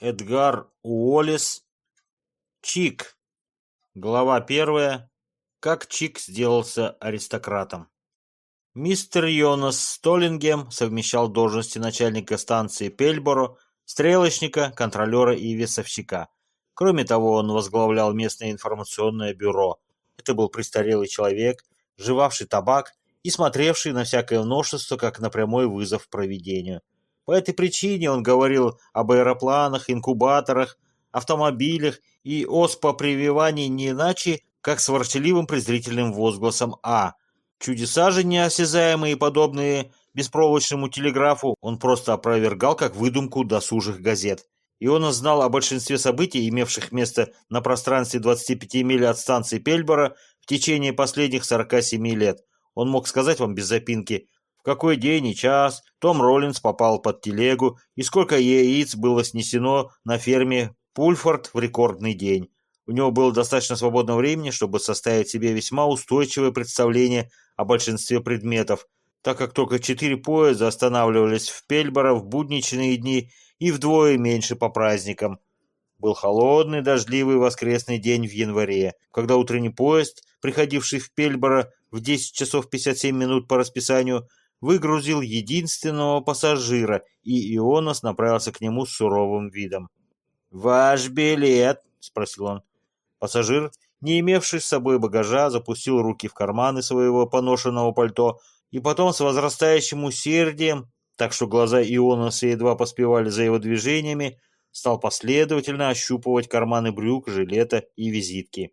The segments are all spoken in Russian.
Эдгар Уоллес. Чик. Глава первая. Как Чик сделался аристократом. Мистер Йонас Столлингем совмещал должности начальника станции Пельборо, стрелочника, контролера и весовщика. Кроме того, он возглавлял местное информационное бюро. Это был престарелый человек, жевавший табак и смотревший на всякое множество, как на прямой вызов проведению. По этой причине он говорил об аэропланах, инкубаторах, автомобилях и оспо-прививании не иначе, как с ворчаливым презрительным возгласом «А». Чудеса же неосязаемые подобные беспроволочному телеграфу он просто опровергал как выдумку досужих газет. И он знал о большинстве событий, имевших место на пространстве 25 миль от станции Пельбора в течение последних 47 лет. Он мог сказать вам без запинки, в какой день и час Том Роллинс попал под телегу и сколько яиц было снесено на ферме Пульфорд в рекордный день. У него было достаточно свободного времени, чтобы составить себе весьма устойчивое представление о большинстве предметов, так как только четыре поезда останавливались в Пельборо в будничные дни и вдвое меньше по праздникам. Был холодный, дождливый воскресный день в январе, когда утренний поезд, приходивший в Пельборо в 10 часов 57 минут по расписанию, выгрузил единственного пассажира, и Ионас направился к нему с суровым видом. «Ваш билет?» — спросил он. Пассажир, не имевший с собой багажа, запустил руки в карманы своего поношенного пальто и потом с возрастающим усердием, так что глаза Ионаса едва поспевали за его движениями, стал последовательно ощупывать карманы брюк, жилета и визитки.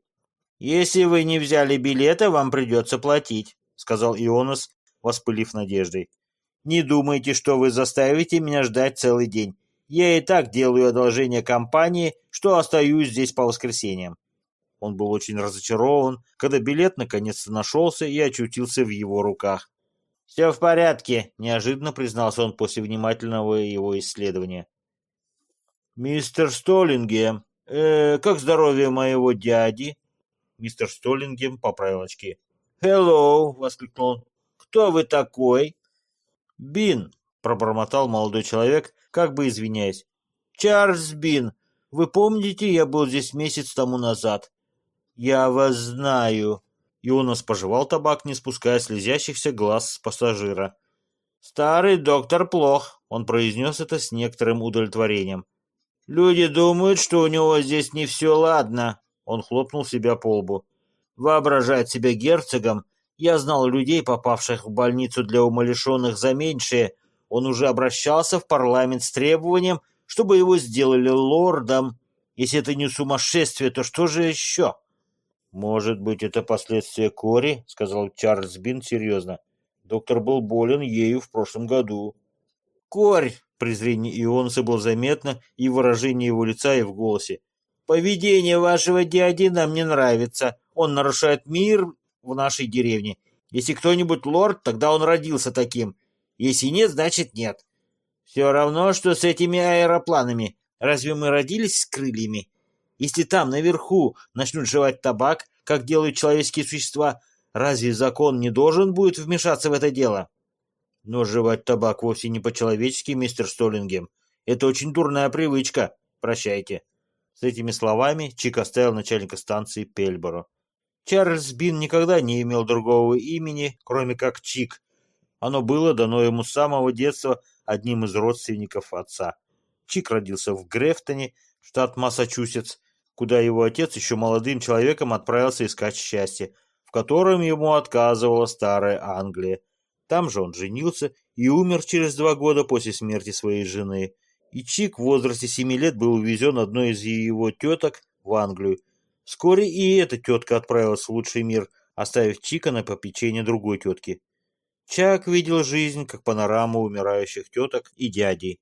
«Если вы не взяли билета, вам придется платить», — сказал Ионас, воспылив надеждой. «Не думайте, что вы заставите меня ждать целый день. Я и так делаю одолжение компании, что остаюсь здесь по воскресеньям». Он был очень разочарован, когда билет наконец-то нашелся и очутился в его руках. «Все в порядке», — неожиданно признался он после внимательного его исследования. «Мистер Столлингем, э, как здоровье моего дяди?» Мистер Столлингем поправил очки. «Хеллоу!» — воскликнул он. «Кто вы такой?» «Бин», — пробормотал молодой человек, как бы извиняясь. «Чарльз Бин, вы помните, я был здесь месяц тому назад?» «Я вас знаю». Ионас пожевал табак, не спуская слезящихся глаз с пассажира. «Старый доктор плох», — он произнес это с некоторым удовлетворением. «Люди думают, что у него здесь не все ладно», — он хлопнул себя по лбу. «Воображает себя герцогом я знал людей, попавших в больницу для умалишенных за меньшее. Он уже обращался в парламент с требованием, чтобы его сделали лордом. Если это не сумасшествие, то что же еще? «Может быть, это последствия кори?» — сказал Чарльз Бин серьезно. «Доктор был болен ею в прошлом году». «Корь!» — презрение Ионса было заметно и в выражении его лица, и в голосе. «Поведение вашего дяди нам не нравится. Он нарушает мир в нашей деревне. Если кто-нибудь лорд, тогда он родился таким. Если нет, значит нет. Все равно, что с этими аэропланами. Разве мы родились с крыльями? Если там, наверху, начнут жевать табак, как делают человеческие существа, разве закон не должен будет вмешаться в это дело? Но жевать табак вовсе не по-человечески, мистер Столлингем. Это очень дурная привычка. Прощайте. С этими словами Чик оставил начальника станции Пельборо. Чарльз Бин никогда не имел другого имени, кроме как Чик. Оно было дано ему с самого детства одним из родственников отца. Чик родился в Грефтоне, штат Массачусетс, куда его отец еще молодым человеком отправился искать счастье, в котором ему отказывала старая Англия. Там же он женился и умер через два года после смерти своей жены. И Чик в возрасте семи лет был увезен одной из его теток в Англию, Вскоре и эта тетка отправилась в лучший мир, оставив Чика на попечение другой тетки. Чак видел жизнь как панораму умирающих теток и дядей.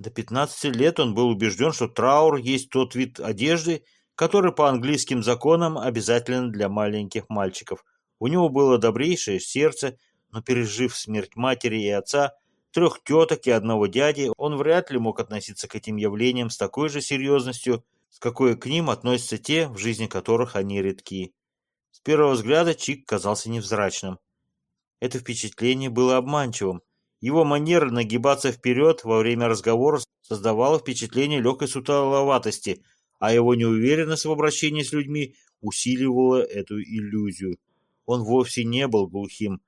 До 15 лет он был убежден, что траур есть тот вид одежды, который по английским законам обязателен для маленьких мальчиков. У него было добрейшее сердце, но пережив смерть матери и отца, трех теток и одного дяди, он вряд ли мог относиться к этим явлениям с такой же серьезностью, с какой к ним относятся те, в жизни которых они редки. С первого взгляда Чик казался невзрачным. Это впечатление было обманчивым. Его манера нагибаться вперед во время разговора создавало впечатление легкой сутуловатости, а его неуверенность в обращении с людьми усиливала эту иллюзию. Он вовсе не был глухим.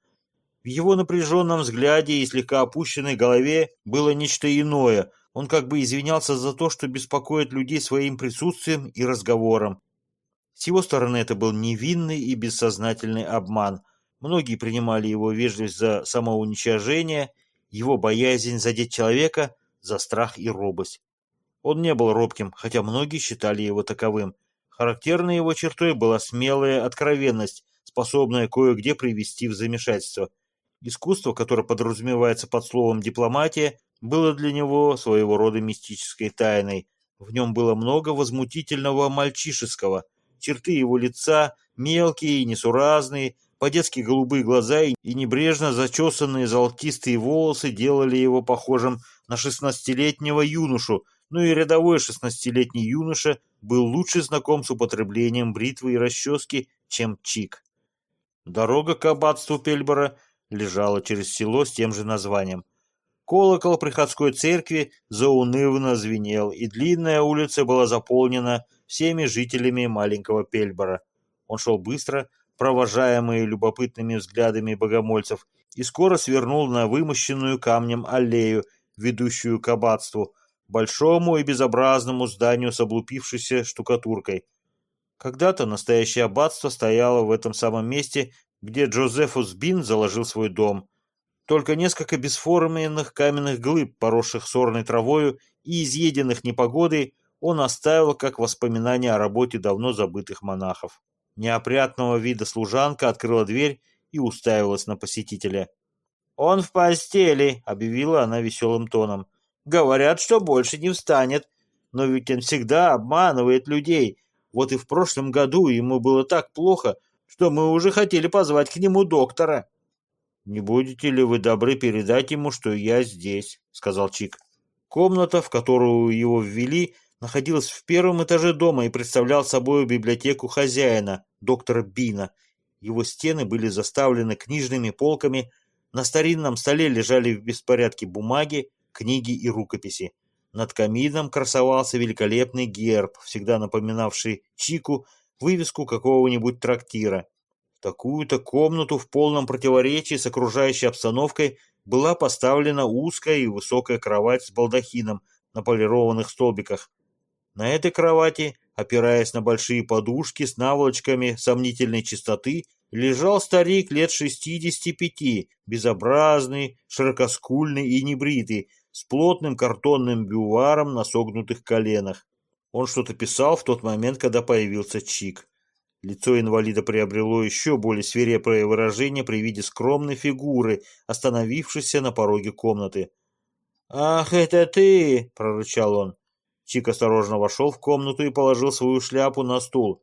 В его напряженном взгляде и слегка опущенной голове было нечто иное. Он как бы извинялся за то, что беспокоит людей своим присутствием и разговором. С его стороны это был невинный и бессознательный обман. Многие принимали его вежливость за самоуничижение, его боязнь задеть человека за страх и робость. Он не был робким, хотя многие считали его таковым. Характерной его чертой была смелая откровенность, способная кое-где привести в замешательство. Искусство, которое подразумевается под словом «дипломатия», было для него своего рода мистической тайной. В нем было много возмутительного мальчишеского. Черты его лица, мелкие и несуразные, по-детски голубые глаза и небрежно зачесанные золотистые волосы делали его похожим на шестнадцатилетнего юношу, но и рядовой шестнадцатилетний юноша был лучше знаком с употреблением бритвы и расчески, чем Чик. Дорога к аббатству Пельбора лежала через село с тем же названием. Колокол приходской церкви заунывно звенел, и длинная улица была заполнена всеми жителями маленького Пельбора. Он шел быстро, провожаемый любопытными взглядами богомольцев, и скоро свернул на вымощенную камнем аллею, ведущую к аббатству, большому и безобразному зданию с облупившейся штукатуркой. Когда-то настоящее аббатство стояло в этом самом месте, где Джозефус Бин заложил свой дом. Только несколько бесформенных каменных глыб, поросших сорной травою и изъеденных непогодой, он оставил как воспоминание о работе давно забытых монахов. Неопрятного вида служанка открыла дверь и уставилась на посетителя. «Он в постели», — объявила она веселым тоном. «Говорят, что больше не встанет. Но ведь он всегда обманывает людей. Вот и в прошлом году ему было так плохо, что мы уже хотели позвать к нему доктора». «Не будете ли вы добры передать ему, что я здесь?» — сказал Чик. Комната, в которую его ввели, находилась в первом этаже дома и представлял собой библиотеку хозяина, доктора Бина. Его стены были заставлены книжными полками, на старинном столе лежали в беспорядке бумаги, книги и рукописи. Над камином красовался великолепный герб, всегда напоминавший Чику вывеску какого-нибудь трактира. Такую-то комнату в полном противоречии с окружающей обстановкой была поставлена узкая и высокая кровать с балдахином на полированных столбиках. На этой кровати, опираясь на большие подушки с наволочками сомнительной чистоты, лежал старик лет шестидесяти пяти, безобразный, широкоскульный и небритый, с плотным картонным бюваром на согнутых коленах. Он что-то писал в тот момент, когда появился Чик. Лицо инвалида приобрело еще более свирепое выражение при виде скромной фигуры, остановившейся на пороге комнаты. «Ах, это ты!» — прорычал он. Чик осторожно вошел в комнату и положил свою шляпу на стул.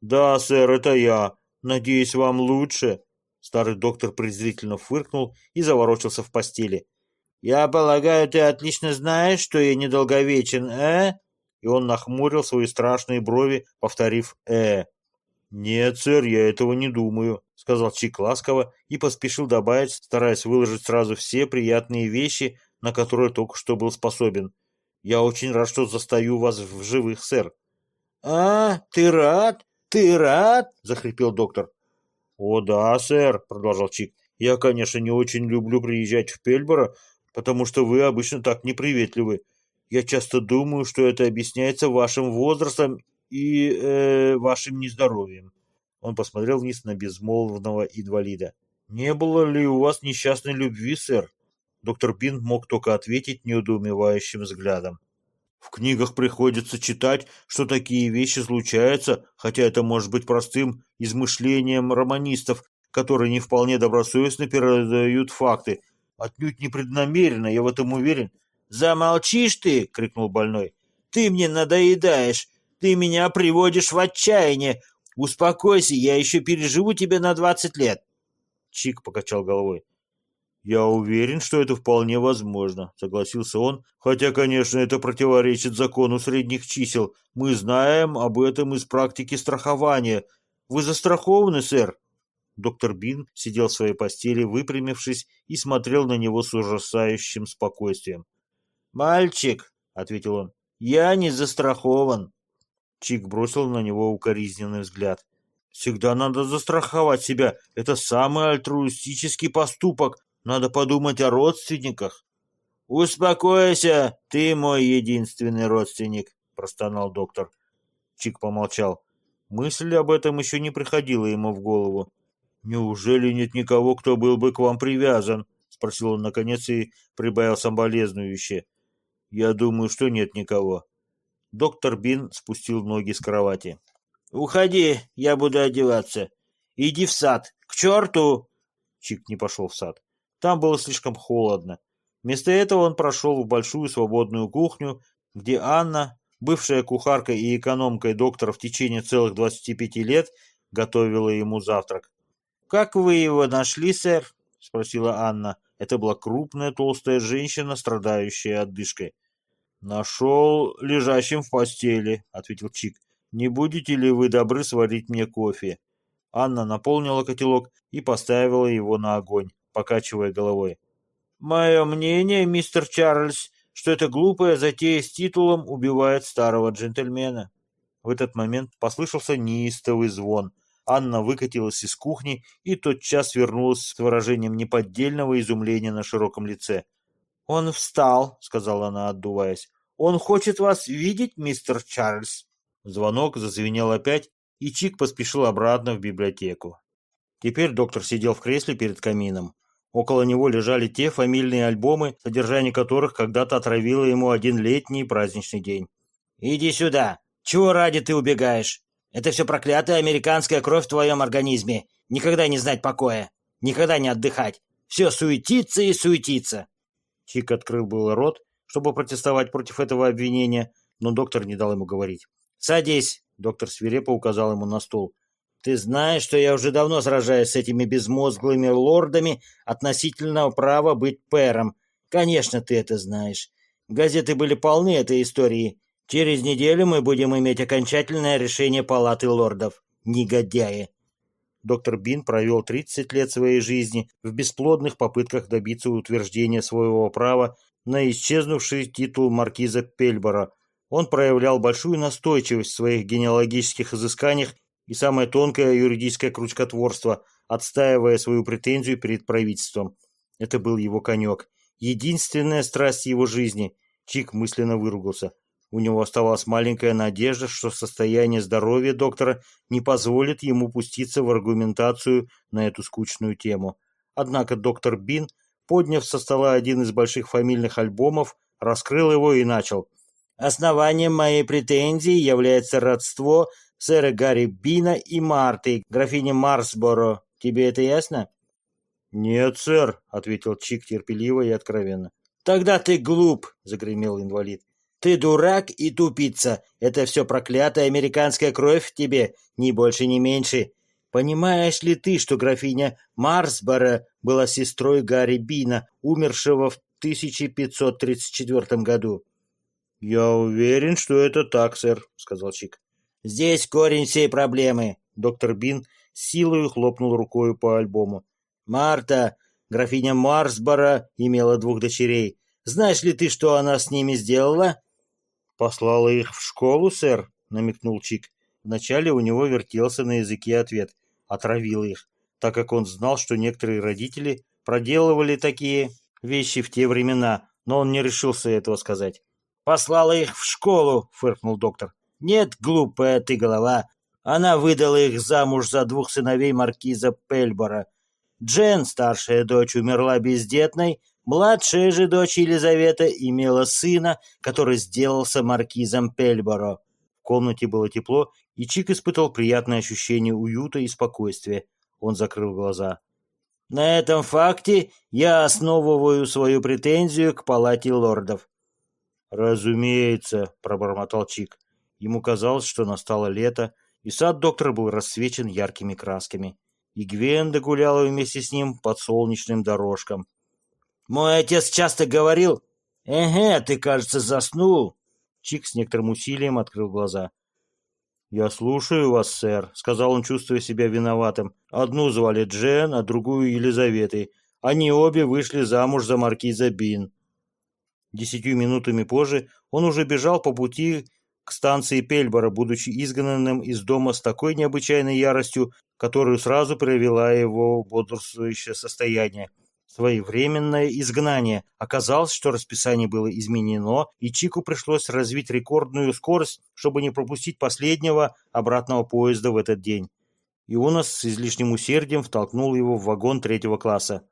«Да, сэр, это я. Надеюсь, вам лучше?» Старый доктор презрительно фыркнул и заворочился в постели. «Я полагаю, ты отлично знаешь, что я недолговечен, э?» И он нахмурил свои страшные брови, повторив «э». «Нет, сэр, я этого не думаю», — сказал Чик ласково и поспешил добавить, стараясь выложить сразу все приятные вещи, на которые только что был способен. «Я очень рад, что застаю вас в живых, сэр». «А, ты рад? Ты рад?» — захрипел доктор. «О да, сэр», — продолжал Чик. «Я, конечно, не очень люблю приезжать в Пельборо, потому что вы обычно так неприветливы. Я часто думаю, что это объясняется вашим возрастом и э, вашим нездоровьем. Он посмотрел вниз на безмолвного инвалида. «Не было ли у вас несчастной любви, сэр?» Доктор Бин мог только ответить неудоумевающим взглядом. В книгах приходится читать, что такие вещи случаются, хотя это может быть простым измышлением романистов, которые не вполне добросовестно передают факты. Отнюдь непреднамеренно, я в этом уверен. «Замолчишь ты!» — крикнул больной. «Ты мне надоедаешь! Ты меня приводишь в отчаяние. Успокойся, я еще переживу тебя на двадцать лет. Чик покачал головой. «Я уверен, что это вполне возможно», — согласился он, «хотя, конечно, это противоречит закону средних чисел. Мы знаем об этом из практики страхования. Вы застрахованы, сэр?» Доктор Бин сидел в своей постели, выпрямившись, и смотрел на него с ужасающим спокойствием. «Мальчик», — ответил он. «Я не застрахован». Чик бросил на него укоризненный взгляд. «Всегда надо застраховать себя. Это самый альтруистический поступок. Надо подумать о родственниках». «Успокойся, ты мой единственный родственник», — простонал доктор. Чик помолчал. Мысль об этом еще не приходила ему в голову. «Неужели нет никого, кто был бы к вам привязан?» — спросил он наконец и прибавил соболезнующе. «Я думаю, что нет никого». Доктор Бин спустил ноги с кровати. «Уходи, я буду одеваться. Иди в сад. К черту!» Чик не пошел в сад. Там было слишком холодно. Вместо этого он прошел в большую свободную кухню, где Анна, бывшая кухаркой и экономкой доктора в течение целых 25 лет, готовила ему завтрак. «Как вы его нашли, сэр?» — спросила Анна. Это была крупная толстая женщина, страдающая отдышкой. «Нашел лежащим в постели», — ответил Чик. «Не будете ли вы добры сварить мне кофе?» Анна наполнила котелок и поставила его на огонь, покачивая головой. Мое мнение, мистер Чарльз, что эта глупая затея с титулом убивает старого джентльмена. В этот момент послышался неистовый звон. Анна выкатилась из кухни и тотчас вернулась с выражением неподдельного изумления на широком лице. «Он встал», — сказала она, отдуваясь. «Он хочет вас видеть, мистер Чарльз». Звонок зазвенел опять, и Чик поспешил обратно в библиотеку. Теперь доктор сидел в кресле перед камином. Около него лежали те фамильные альбомы, содержание которых когда-то отравило ему один летний праздничный день. «Иди сюда! Чего ради ты убегаешь? Это все проклятая американская кровь в твоем организме. Никогда не знать покоя, никогда не отдыхать. Все суетится и суетится!» Чик открыл был рот, чтобы протестовать против этого обвинения, но доктор не дал ему говорить. «Садись!» — доктор свирепо указал ему на стул. Ты знаешь, что я уже давно сражаюсь с этими безмозглыми лордами относительно права быть пэром. Конечно, ты это знаешь. Газеты были полны этой истории. Через неделю мы будем иметь окончательное решение палаты лордов. Негодяи. Доктор Бин провел 30 лет своей жизни в бесплодных попытках добиться утверждения своего права на исчезнувший титул маркиза Пельбора. Он проявлял большую настойчивость в своих генеалогических изысканиях и самое тонкое юридическое крючкотворство, отстаивая свою претензию перед правительством. Это был его конек. Единственная страсть его жизни. Чик мысленно выругался. У него оставалась маленькая надежда, что состояние здоровья доктора не позволит ему пуститься в аргументацию на эту скучную тему. Однако доктор Бин, подняв со стола один из больших фамильных альбомов, раскрыл его и начал. «Основанием моей претензии является родство сэра Гарри Бина и Марты, графини Марсборо. Тебе это ясно?» «Нет, сэр», — ответил Чик терпеливо и откровенно. «Тогда ты глуп», — загремел инвалид. «Ты дурак и тупица. Это все проклятая американская кровь в тебе, ни больше, ни меньше. Понимаешь ли ты, что графиня Марсборо была сестрой Гарри Бина, умершего в 1534 году?» «Я уверен, что это так, сэр», — сказал Чик. Здесь корень всей проблемы. Доктор Бин силой хлопнул рукой по альбому. Марта, графиня Марсбора, имела двух дочерей. Знаешь ли ты, что она с ними сделала? Послала их в школу, сэр, намекнул Чик. Вначале у него вертелся на языке ответ. Отравила их, так как он знал, что некоторые родители проделывали такие вещи в те времена, но он не решился этого сказать. «Послала их в школу», — фыркнул доктор. Нет, глупая ты голова. Она выдала их замуж за двух сыновей маркиза Пельбора. Джен, старшая дочь, умерла бездетной, младшая же дочь Елизавета имела сына, который сделался маркизом Пельборо. В комнате было тепло, и Чик испытал приятное ощущение уюта и спокойствия. Он закрыл глаза. На этом факте я основываю свою претензию к палате лордов. «Разумеется», — пробормотал Чик. Ему казалось, что настало лето, и сад доктора был рассвечен яркими красками. И Гвенда гуляла вместе с ним под солнечным дорожкам. «Мой отец часто говорил...» «Эге, ты, кажется, заснул!» Чик с некоторым усилием открыл глаза. «Я слушаю вас, сэр», — сказал он, чувствуя себя виноватым. «Одну звали Джен, а другую Елизаветой. Они обе вышли замуж за маркиза Бин». Десятью минутами позже он уже бежал по пути к станции Пельбора, будучи изгнанным из дома с такой необычайной яростью, которую сразу привела его бодрствующее состояние. Своевременное изгнание. Оказалось, что расписание было изменено, и Чику пришлось развить рекордную скорость, чтобы не пропустить последнего обратного поезда в этот день. Ионас с излишним усердием втолкнул его в вагон третьего класса.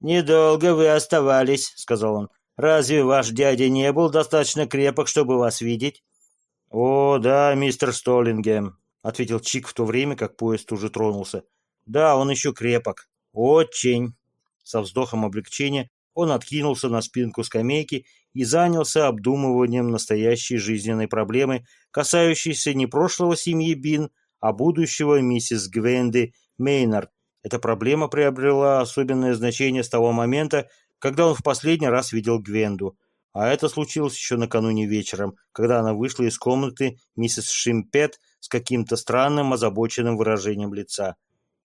«Недолго вы оставались», — сказал он. «Разве ваш дядя не был достаточно крепок, чтобы вас видеть?» «О, да, мистер Столлингем», — ответил Чик в то время, как поезд уже тронулся. «Да, он еще крепок. Очень». Со вздохом облегчения он откинулся на спинку скамейки и занялся обдумыванием настоящей жизненной проблемы, касающейся не прошлого семьи Бин, а будущего миссис Гвенды Мейнард. Эта проблема приобрела особенное значение с того момента, когда он в последний раз видел Гвенду. А это случилось еще накануне вечером, когда она вышла из комнаты миссис Шимпет с каким-то странным озабоченным выражением лица.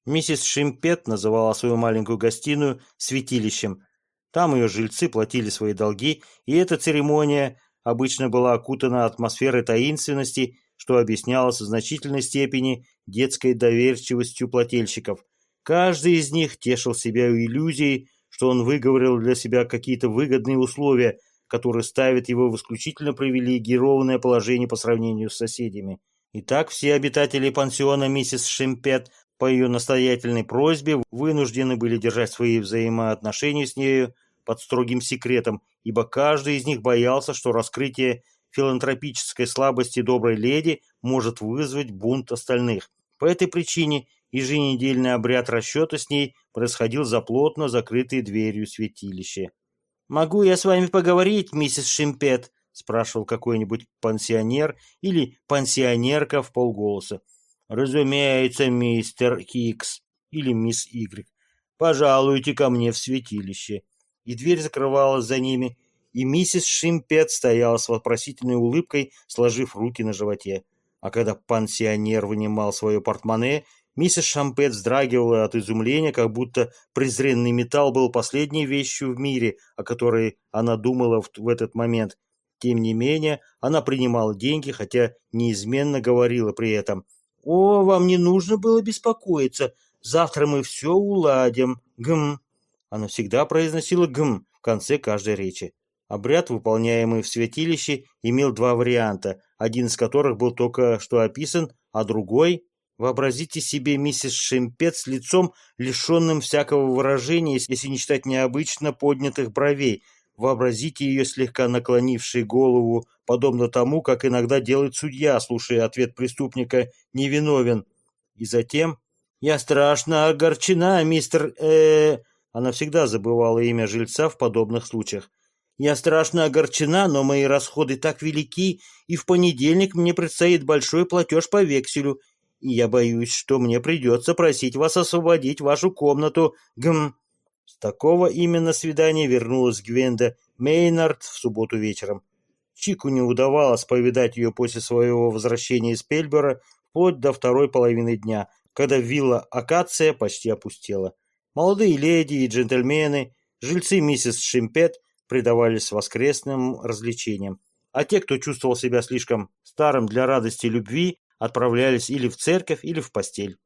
Миссис Шимпет называла свою маленькую гостиную «святилищем». Там ее жильцы платили свои долги, и эта церемония обычно была окутана атмосферой таинственности, что объяснялось в значительной степени детской доверчивостью плательщиков. Каждый из них тешил себя иллюзией, что он выговорил для себя какие-то выгодные условия, которые ставят его в исключительно привилегированное положение по сравнению с соседями. Итак, все обитатели пансиона миссис Шимпет по ее настоятельной просьбе вынуждены были держать свои взаимоотношения с нею под строгим секретом, ибо каждый из них боялся, что раскрытие филантропической слабости доброй леди может вызвать бунт остальных. По этой причине еженедельный обряд расчета с ней происходил за плотно закрытой дверью святилища. «Могу я с вами поговорить, миссис Шимпет?» — спрашивал какой-нибудь пансионер или пансионерка в полголоса. «Разумеется, мистер Хикс или мисс Игрек. Пожалуйте ко мне в святилище». И дверь закрывалась за ними, и миссис Шимпет стояла с вопросительной улыбкой, сложив руки на животе. А когда пансионер вынимал свое портмоне, миссис Шампет вздрагивала от изумления, как будто презренный металл был последней вещью в мире, о которой она думала в, в этот момент. Тем не менее, она принимала деньги, хотя неизменно говорила при этом. «О, вам не нужно было беспокоиться. Завтра мы все уладим. Гм». Она всегда произносила «гм» в конце каждой речи. Обряд, выполняемый в святилище, имел два варианта, один из которых был только что описан, а другой... Вообразите себе миссис Шемпет с лицом, лишенным всякого выражения, если не считать необычно поднятых бровей. Вообразите ее слегка наклонившей голову, подобно тому, как иногда делает судья, слушая ответ преступника «невиновен». И затем «Я страшно огорчена, мистер...» э Она всегда забывала имя жильца в подобных случаях. Я страшно огорчена, но мои расходы так велики, и в понедельник мне предстоит большой платеж по векселю, и я боюсь, что мне придется просить вас освободить вашу комнату. Гм. С такого именно свидания вернулась Гвенда Мейнард в субботу вечером. Чику не удавалось повидать ее после своего возвращения из Пельбера вплоть до второй половины дня, когда вилла Акация почти опустела. Молодые леди и джентльмены, жильцы миссис Шимпет предавались воскресным развлечениям, а те, кто чувствовал себя слишком старым для радости и любви, отправлялись или в церковь, или в постель.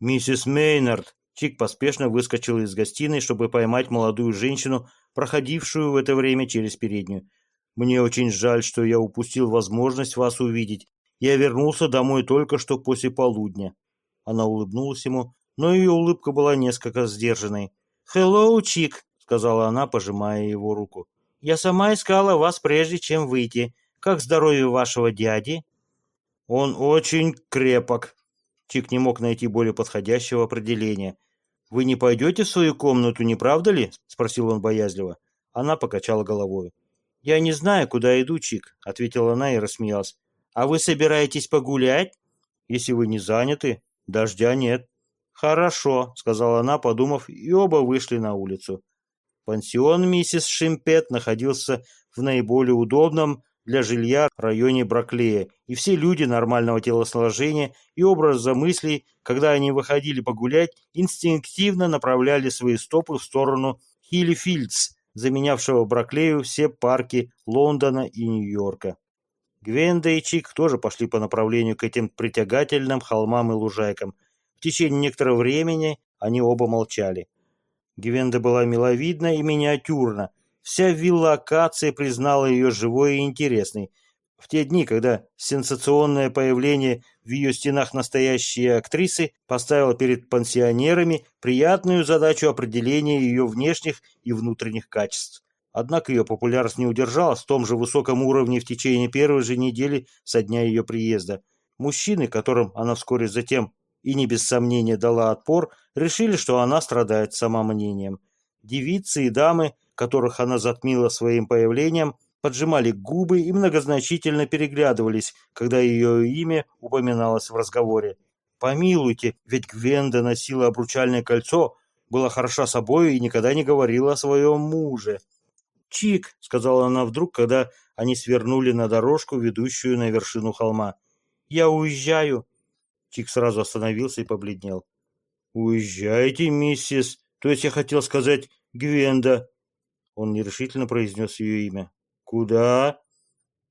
«Миссис Мейнард!» Чик поспешно выскочил из гостиной, чтобы поймать молодую женщину, проходившую в это время через переднюю. «Мне очень жаль, что я упустил возможность вас увидеть. Я вернулся домой только что после полудня». Она улыбнулась ему, но ее улыбка была несколько сдержанной. «Хеллоу, Чик!» сказала она, пожимая его руку. «Я сама искала вас, прежде чем выйти. Как здоровье вашего дяди?» «Он очень крепок». Чик не мог найти более подходящего определения. «Вы не пойдете в свою комнату, не правда ли?» — спросил он боязливо. Она покачала головой. «Я не знаю, куда иду, Чик», — ответила она и рассмеялась. «А вы собираетесь погулять?» «Если вы не заняты, дождя нет». «Хорошо», — сказала она, подумав, и оба вышли на улицу. Пансион миссис Шимпет находился в наиболее удобном для жилья районе Браклея, и все люди нормального телосложения и образа мыслей, когда они выходили погулять, инстинктивно направляли свои стопы в сторону Хиллифилдс, заменявшего Браклею все парки Лондона и Нью-Йорка. Гвенда и Чик тоже пошли по направлению к этим притягательным холмам и лужайкам. В течение некоторого времени они оба молчали. Гвенда была миловидна и миниатюрна. Вся вилла Акация признала ее живой и интересной. В те дни, когда сенсационное появление в ее стенах настоящей актрисы поставило перед пансионерами приятную задачу определения ее внешних и внутренних качеств. Однако ее популярность не удержалась в том же высоком уровне в течение первой же недели со дня ее приезда. Мужчины, которым она вскоре затем и не без сомнения дала отпор, решили, что она страдает самомнением. Девицы и дамы, которых она затмила своим появлением, поджимали губы и многозначительно переглядывались, когда ее имя упоминалось в разговоре. Помилуйте, ведь Гвенда носила обручальное кольцо, была хороша собой и никогда не говорила о своем муже. «Чик», — сказала она вдруг, когда они свернули на дорожку, ведущую на вершину холма. «Я уезжаю». Чик сразу остановился и побледнел. «Уезжаете, миссис? То есть я хотел сказать Гвенда?» Он нерешительно произнес ее имя. «Куда?»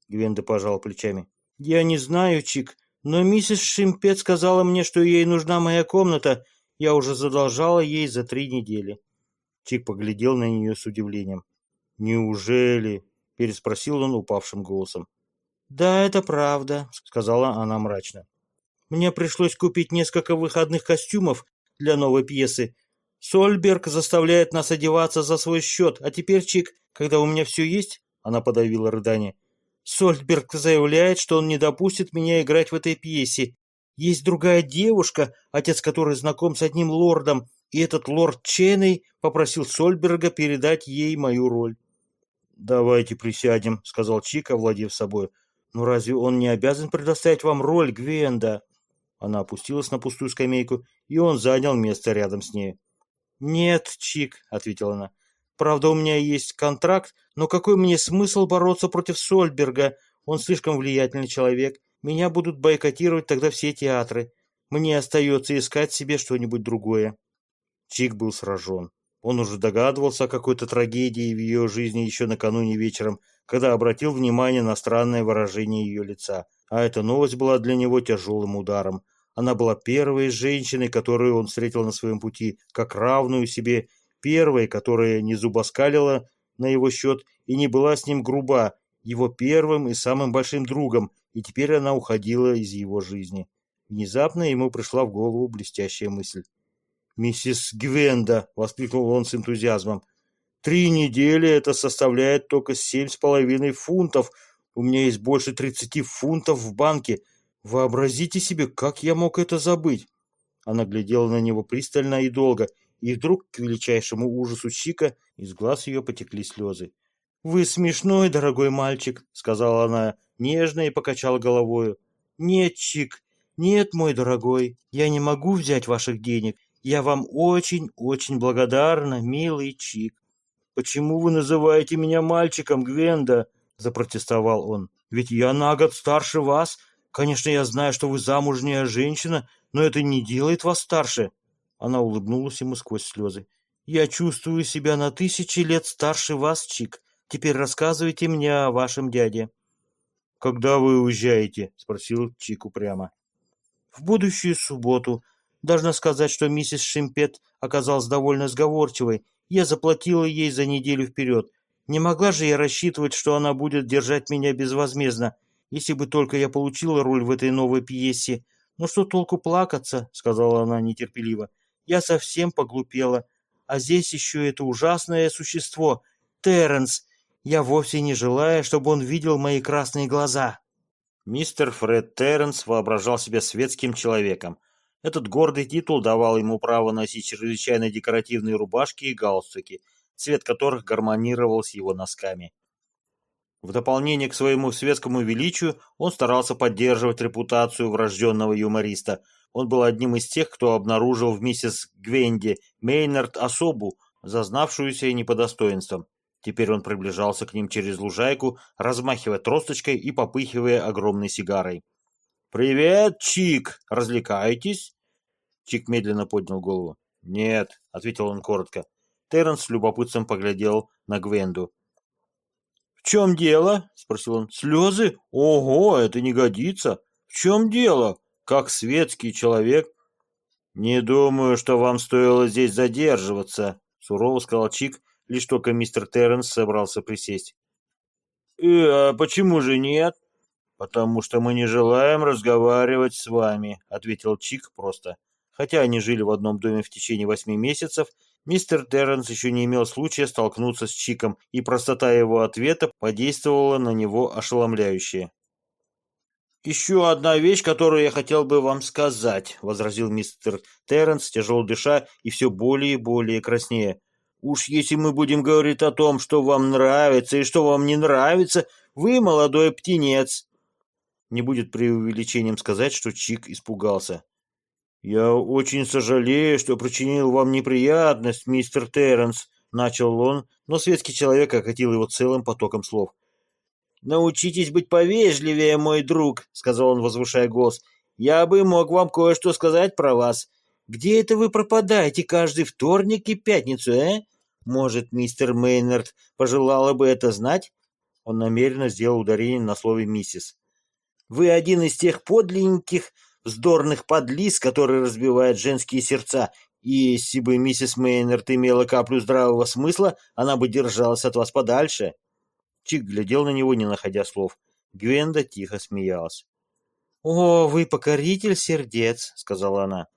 Гвенда пожал плечами. «Я не знаю, Чик, но миссис Шимпет сказала мне, что ей нужна моя комната. Я уже задолжала ей за три недели». Чик поглядел на нее с удивлением. «Неужели?» — переспросил он упавшим голосом. «Да, это правда», — сказала она мрачно. «Мне пришлось купить несколько выходных костюмов для новой пьесы. Сольберг заставляет нас одеваться за свой счет, а теперь, Чик, когда у меня все есть...» — она подавила рыдание. «Сольберг заявляет, что он не допустит меня играть в этой пьесе. Есть другая девушка, отец которой знаком с одним лордом, и этот лорд Ченней попросил Сольберга передать ей мою роль. «Давайте присядем», — сказал Чик, овладев собой. «Но разве он не обязан предоставить вам роль, Гвенда?» Она опустилась на пустую скамейку, и он занял место рядом с ней. «Нет, Чик», — ответила она. «Правда, у меня есть контракт, но какой мне смысл бороться против Сольберга? Он слишком влиятельный человек. Меня будут бойкотировать тогда все театры. Мне остается искать себе что-нибудь другое». Чик был сражен. Он уже догадывался о какой-то трагедии в ее жизни еще накануне вечером, когда обратил внимание на странное выражение ее лица. А эта новость была для него тяжелым ударом. Она была первой женщиной, которую он встретил на своем пути, как равную себе, первой, которая не зубоскалила на его счет и не была с ним груба, его первым и самым большим другом, и теперь она уходила из его жизни. Внезапно ему пришла в голову блестящая мысль. «Миссис Гвенда!» — воскликнул он с энтузиазмом. «Три недели это составляет только семь с половиной фунтов. У меня есть больше тридцати фунтов в банке. Вообразите себе, как я мог это забыть!» Она глядела на него пристально и долго, и вдруг, к величайшему ужасу Чика, из глаз ее потекли слезы. «Вы смешной, дорогой мальчик», — сказала она нежно и покачала головою. «Нет, Чик, нет, мой дорогой, я не могу взять ваших денег. Я вам очень-очень благодарна, милый Чик. Почему вы называете меня мальчиком, Гвенда? запротестовал он. Ведь я на год старше вас. Конечно, я знаю, что вы замужняя женщина, но это не делает вас старше. Она улыбнулась ему сквозь слезы. Я чувствую себя на тысячи лет старше вас, Чик. Теперь рассказывайте мне о вашем дяде. Когда вы уезжаете? спросил Чик упрямо. В будущую субботу. Должна сказать, что миссис Шимпет оказалась довольно сговорчивой. Я заплатила ей за неделю вперед. Не могла же я рассчитывать, что она будет держать меня безвозмездно, если бы только я получила роль в этой новой пьесе. «Ну что толку плакаться?» — сказала она нетерпеливо. «Я совсем поглупела. А здесь еще это ужасное существо, Терренс. Я вовсе не желаю, чтобы он видел мои красные глаза». Мистер Фред Терренс воображал себя светским человеком. Этот гордый титул давал ему право носить чрезвычайно декоративные рубашки и галстуки, цвет которых гармонировал с его носками. В дополнение к своему светскому величию он старался поддерживать репутацию врожденного юмориста. Он был одним из тех, кто обнаружил в миссис Гвенди Мейнард особу, зазнавшуюся и не по достоинствам. Теперь он приближался к ним через лужайку, размахивая тросточкой и попыхивая огромной сигарой. «Привет, Чик! Развлекаетесь?» Чик медленно поднял голову. «Нет», — ответил он коротко. Терренс с любопытством поглядел на Гвенду. «В чем дело?» — спросил он. «Слезы? Ого, это не годится! В чем дело? Как светский человек?» «Не думаю, что вам стоило здесь задерживаться», — сурово сказал Чик, лишь только мистер Терренс собрался присесть. «Э, а почему же нет?» «Потому что мы не желаем разговаривать с вами», — ответил Чик просто. Хотя они жили в одном доме в течение восьми месяцев, мистер Терренс еще не имел случая столкнуться с Чиком, и простота его ответа подействовала на него ошеломляюще. «Еще одна вещь, которую я хотел бы вам сказать», — возразил мистер Терренс, тяжело дыша и все более и более краснее. «Уж если мы будем говорить о том, что вам нравится и что вам не нравится, вы молодой птенец». Не будет преувеличением сказать, что Чик испугался. «Я очень сожалею, что причинил вам неприятность, мистер Терренс», — начал он, но светский человек окатил его целым потоком слов. «Научитесь быть повежливее, мой друг», — сказал он, возвышая голос. «Я бы мог вам кое-что сказать про вас. Где это вы пропадаете каждый вторник и пятницу, э? Может, мистер Мейнард пожелала бы это знать?» Он намеренно сделал ударение на слове «миссис». «Вы один из тех подлинненьких вздорных подлиз, которые разбивают женские сердца, и если бы миссис Мейнард имела каплю здравого смысла, она бы держалась от вас подальше. Чик глядел на него, не находя слов. Гвенда тихо смеялась. «О, вы покоритель сердец», — сказала она.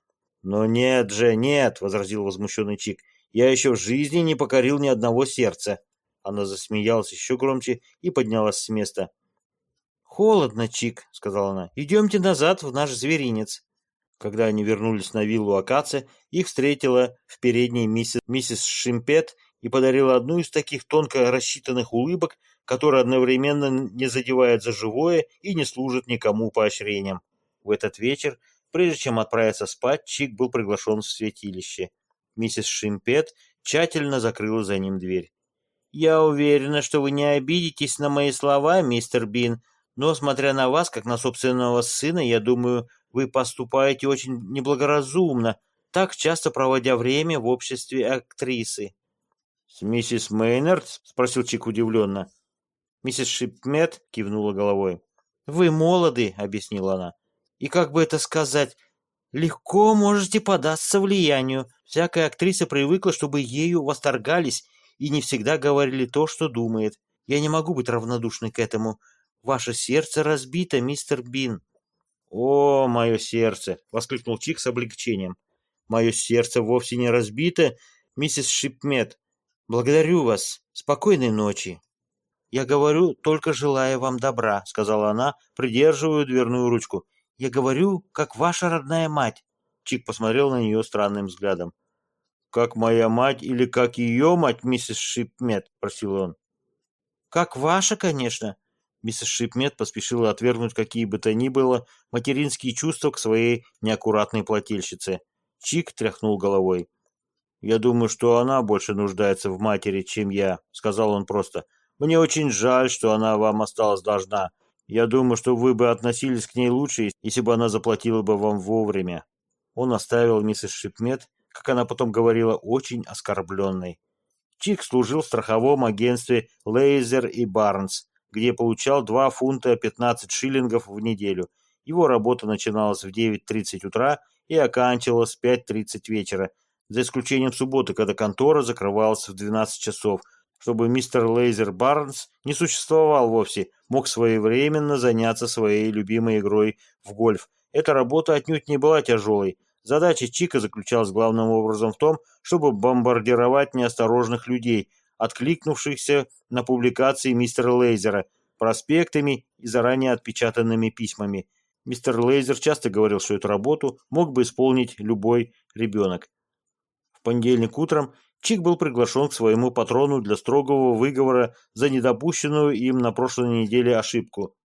«Но нет же, нет», — возразил возмущенный Чик. «Я еще в жизни не покорил ни одного сердца». Она засмеялась еще громче и поднялась с места. «Холодно, Чик», — сказала она. «Идемте назад в наш зверинец». Когда они вернулись на виллу Акация, их встретила в передней миссис, миссис Шимпет и подарила одну из таких тонко рассчитанных улыбок, которые одновременно не задевают за живое и не служат никому поощрением. В этот вечер, прежде чем отправиться спать, Чик был приглашен в святилище. Миссис Шимпет тщательно закрыла за ним дверь. «Я уверена, что вы не обидитесь на мои слова, мистер Бин», но, смотря на вас, как на собственного сына, я думаю, вы поступаете очень неблагоразумно, так часто проводя время в обществе актрисы. — С миссис Мейнард? — спросил Чик удивленно. Миссис Шипмет кивнула головой. — Вы молоды, — объяснила она. — И как бы это сказать, легко можете податься влиянию. Всякая актриса привыкла, чтобы ею восторгались и не всегда говорили то, что думает. Я не могу быть равнодушной к этому. Ваше сердце разбито, мистер Бин. О, мое сердце! воскликнул Чик с облегчением. Мое сердце вовсе не разбито, миссис Шипмет. Благодарю вас. Спокойной ночи. Я говорю, только желая вам добра, сказала она, придерживая дверную ручку. Я говорю, как ваша родная мать. Чик посмотрел на нее странным взглядом. «Как моя мать или как ее мать, миссис Шипмет?» – просил он. «Как ваша, конечно. Миссис Шипмет поспешила отвергнуть какие бы то ни было материнские чувства к своей неаккуратной плательщице. Чик тряхнул головой. «Я думаю, что она больше нуждается в матери, чем я», — сказал он просто. «Мне очень жаль, что она вам осталась должна. Я думаю, что вы бы относились к ней лучше, если бы она заплатила бы вам вовремя». Он оставил миссис Шипмет, как она потом говорила, очень оскорбленной. Чик служил в страховом агентстве «Лейзер и Барнс», где получал 2 фунта 15 шиллингов в неделю. Его работа начиналась в 9.30 утра и оканчивалась в 5.30 вечера, за исключением субботы, когда контора закрывалась в 12 часов, чтобы мистер Лейзер Барнс не существовал вовсе, мог своевременно заняться своей любимой игрой в гольф. Эта работа отнюдь не была тяжелой. Задача Чика заключалась главным образом в том, чтобы бомбардировать неосторожных людей – откликнувшихся на публикации мистера Лейзера, проспектами и заранее отпечатанными письмами. Мистер Лейзер часто говорил, что эту работу мог бы исполнить любой ребенок. В понедельник утром Чик был приглашен к своему патрону для строгого выговора за недопущенную им на прошлой неделе ошибку.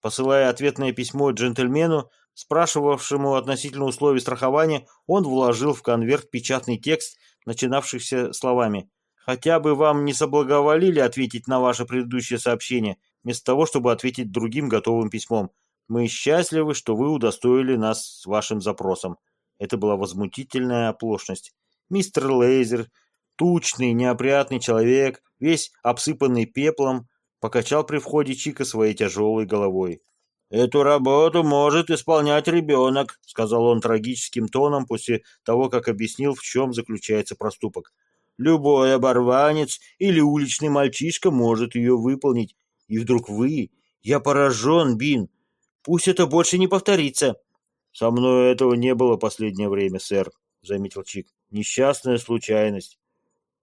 Посылая ответное письмо джентльмену, спрашивавшему относительно условий страхования, он вложил в конверт печатный текст, начинавшийся словами Хотя бы вам не соблаговолили ответить на ваше предыдущее сообщение, вместо того, чтобы ответить другим готовым письмом. Мы счастливы, что вы удостоили нас вашим запросом. Это была возмутительная оплошность. Мистер Лейзер Тучный, неопрятный человек, весь обсыпанный пеплом, покачал при входе Чика своей тяжелой головой. «Эту работу может исполнять ребенок», — сказал он трагическим тоном после того, как объяснил, в чем заключается проступок. «Любой оборванец или уличный мальчишка может ее выполнить. И вдруг вы... Я поражен, Бин. Пусть это больше не повторится». «Со мной этого не было последнее время, сэр», — заметил Чик. «Несчастная случайность».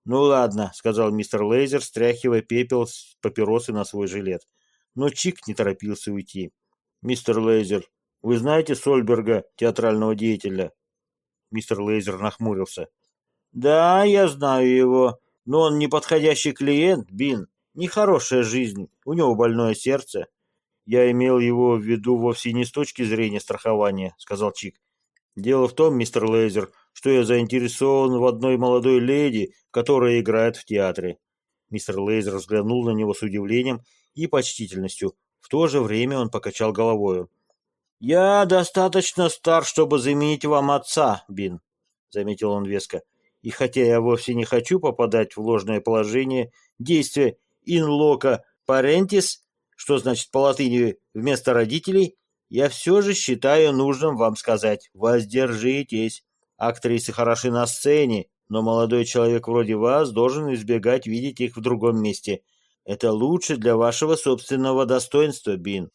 «Ну ладно», — сказал мистер Лейзер, стряхивая пепел с папиросы на свой жилет. Но Чик не торопился уйти мистер Лейзер, вы знаете Сольберга, театрального деятеля?» Мистер Лейзер нахмурился. «Да, я знаю его, но он неподходящий клиент, Бин. Нехорошая жизнь, у него больное сердце». «Я имел его в виду вовсе не с точки зрения страхования», — сказал Чик. «Дело в том, мистер Лейзер, что я заинтересован в одной молодой леди, которая играет в театре». Мистер Лейзер взглянул на него с удивлением и почтительностью. В то же время он покачал головою. «Я достаточно стар, чтобы заменить вам отца, Бин», — заметил он веско. «И хотя я вовсе не хочу попадать в ложное положение, действие «in loco parentis», что значит по латыни «вместо родителей», я все же считаю нужным вам сказать «воздержитесь». Актрисы хороши на сцене, но молодой человек вроде вас должен избегать видеть их в другом месте. Это лучше для вашего собственного достоинства, Бин.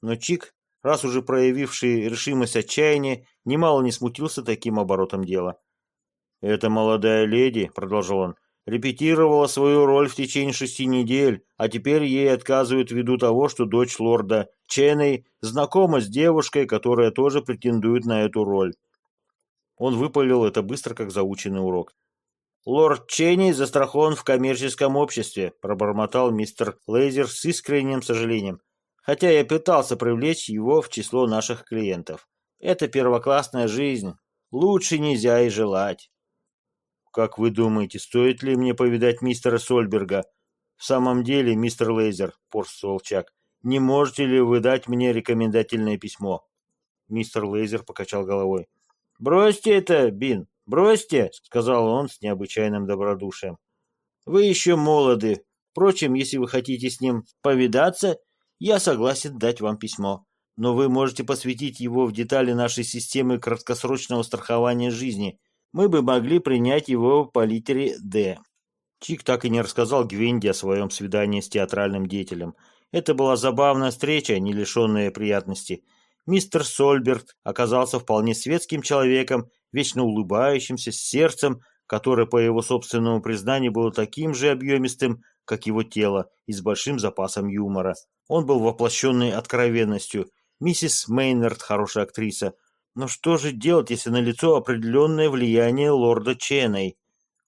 Но Чик, раз уже проявивший решимость отчаяния, немало не смутился таким оборотом дела. «Эта молодая леди», — продолжал он, — «репетировала свою роль в течение шести недель, а теперь ей отказывают ввиду того, что дочь лорда Ченней знакома с девушкой, которая тоже претендует на эту роль». Он выпалил это быстро, как заученный урок. «Лорд Ченни застрахован в коммерческом обществе», — пробормотал мистер Лейзер с искренним сожалением, хотя я пытался привлечь его в число наших клиентов. «Это первоклассная жизнь. Лучше нельзя и желать». «Как вы думаете, стоит ли мне повидать мистера Сольберга?» «В самом деле, мистер Лейзер», — порствовал Чак, — «не можете ли вы дать мне рекомендательное письмо?» Мистер Лейзер покачал головой. «Бросьте это, Бин. «Бросьте», — сказал он с необычайным добродушием. «Вы еще молоды. Впрочем, если вы хотите с ним повидаться, я согласен дать вам письмо. Но вы можете посвятить его в детали нашей системы краткосрочного страхования жизни. Мы бы могли принять его по литере «Д». Чик так и не рассказал Гвенди о своем свидании с театральным деятелем. Это была забавная встреча, не лишенная приятностей. Мистер Сольберт оказался вполне светским человеком вечно улыбающимся, с сердцем, которое, по его собственному признанию, было таким же объемистым, как его тело, и с большим запасом юмора. Он был воплощенный откровенностью. Миссис Мейнард хорошая актриса. Но что же делать, если налицо определенное влияние лорда Ченней?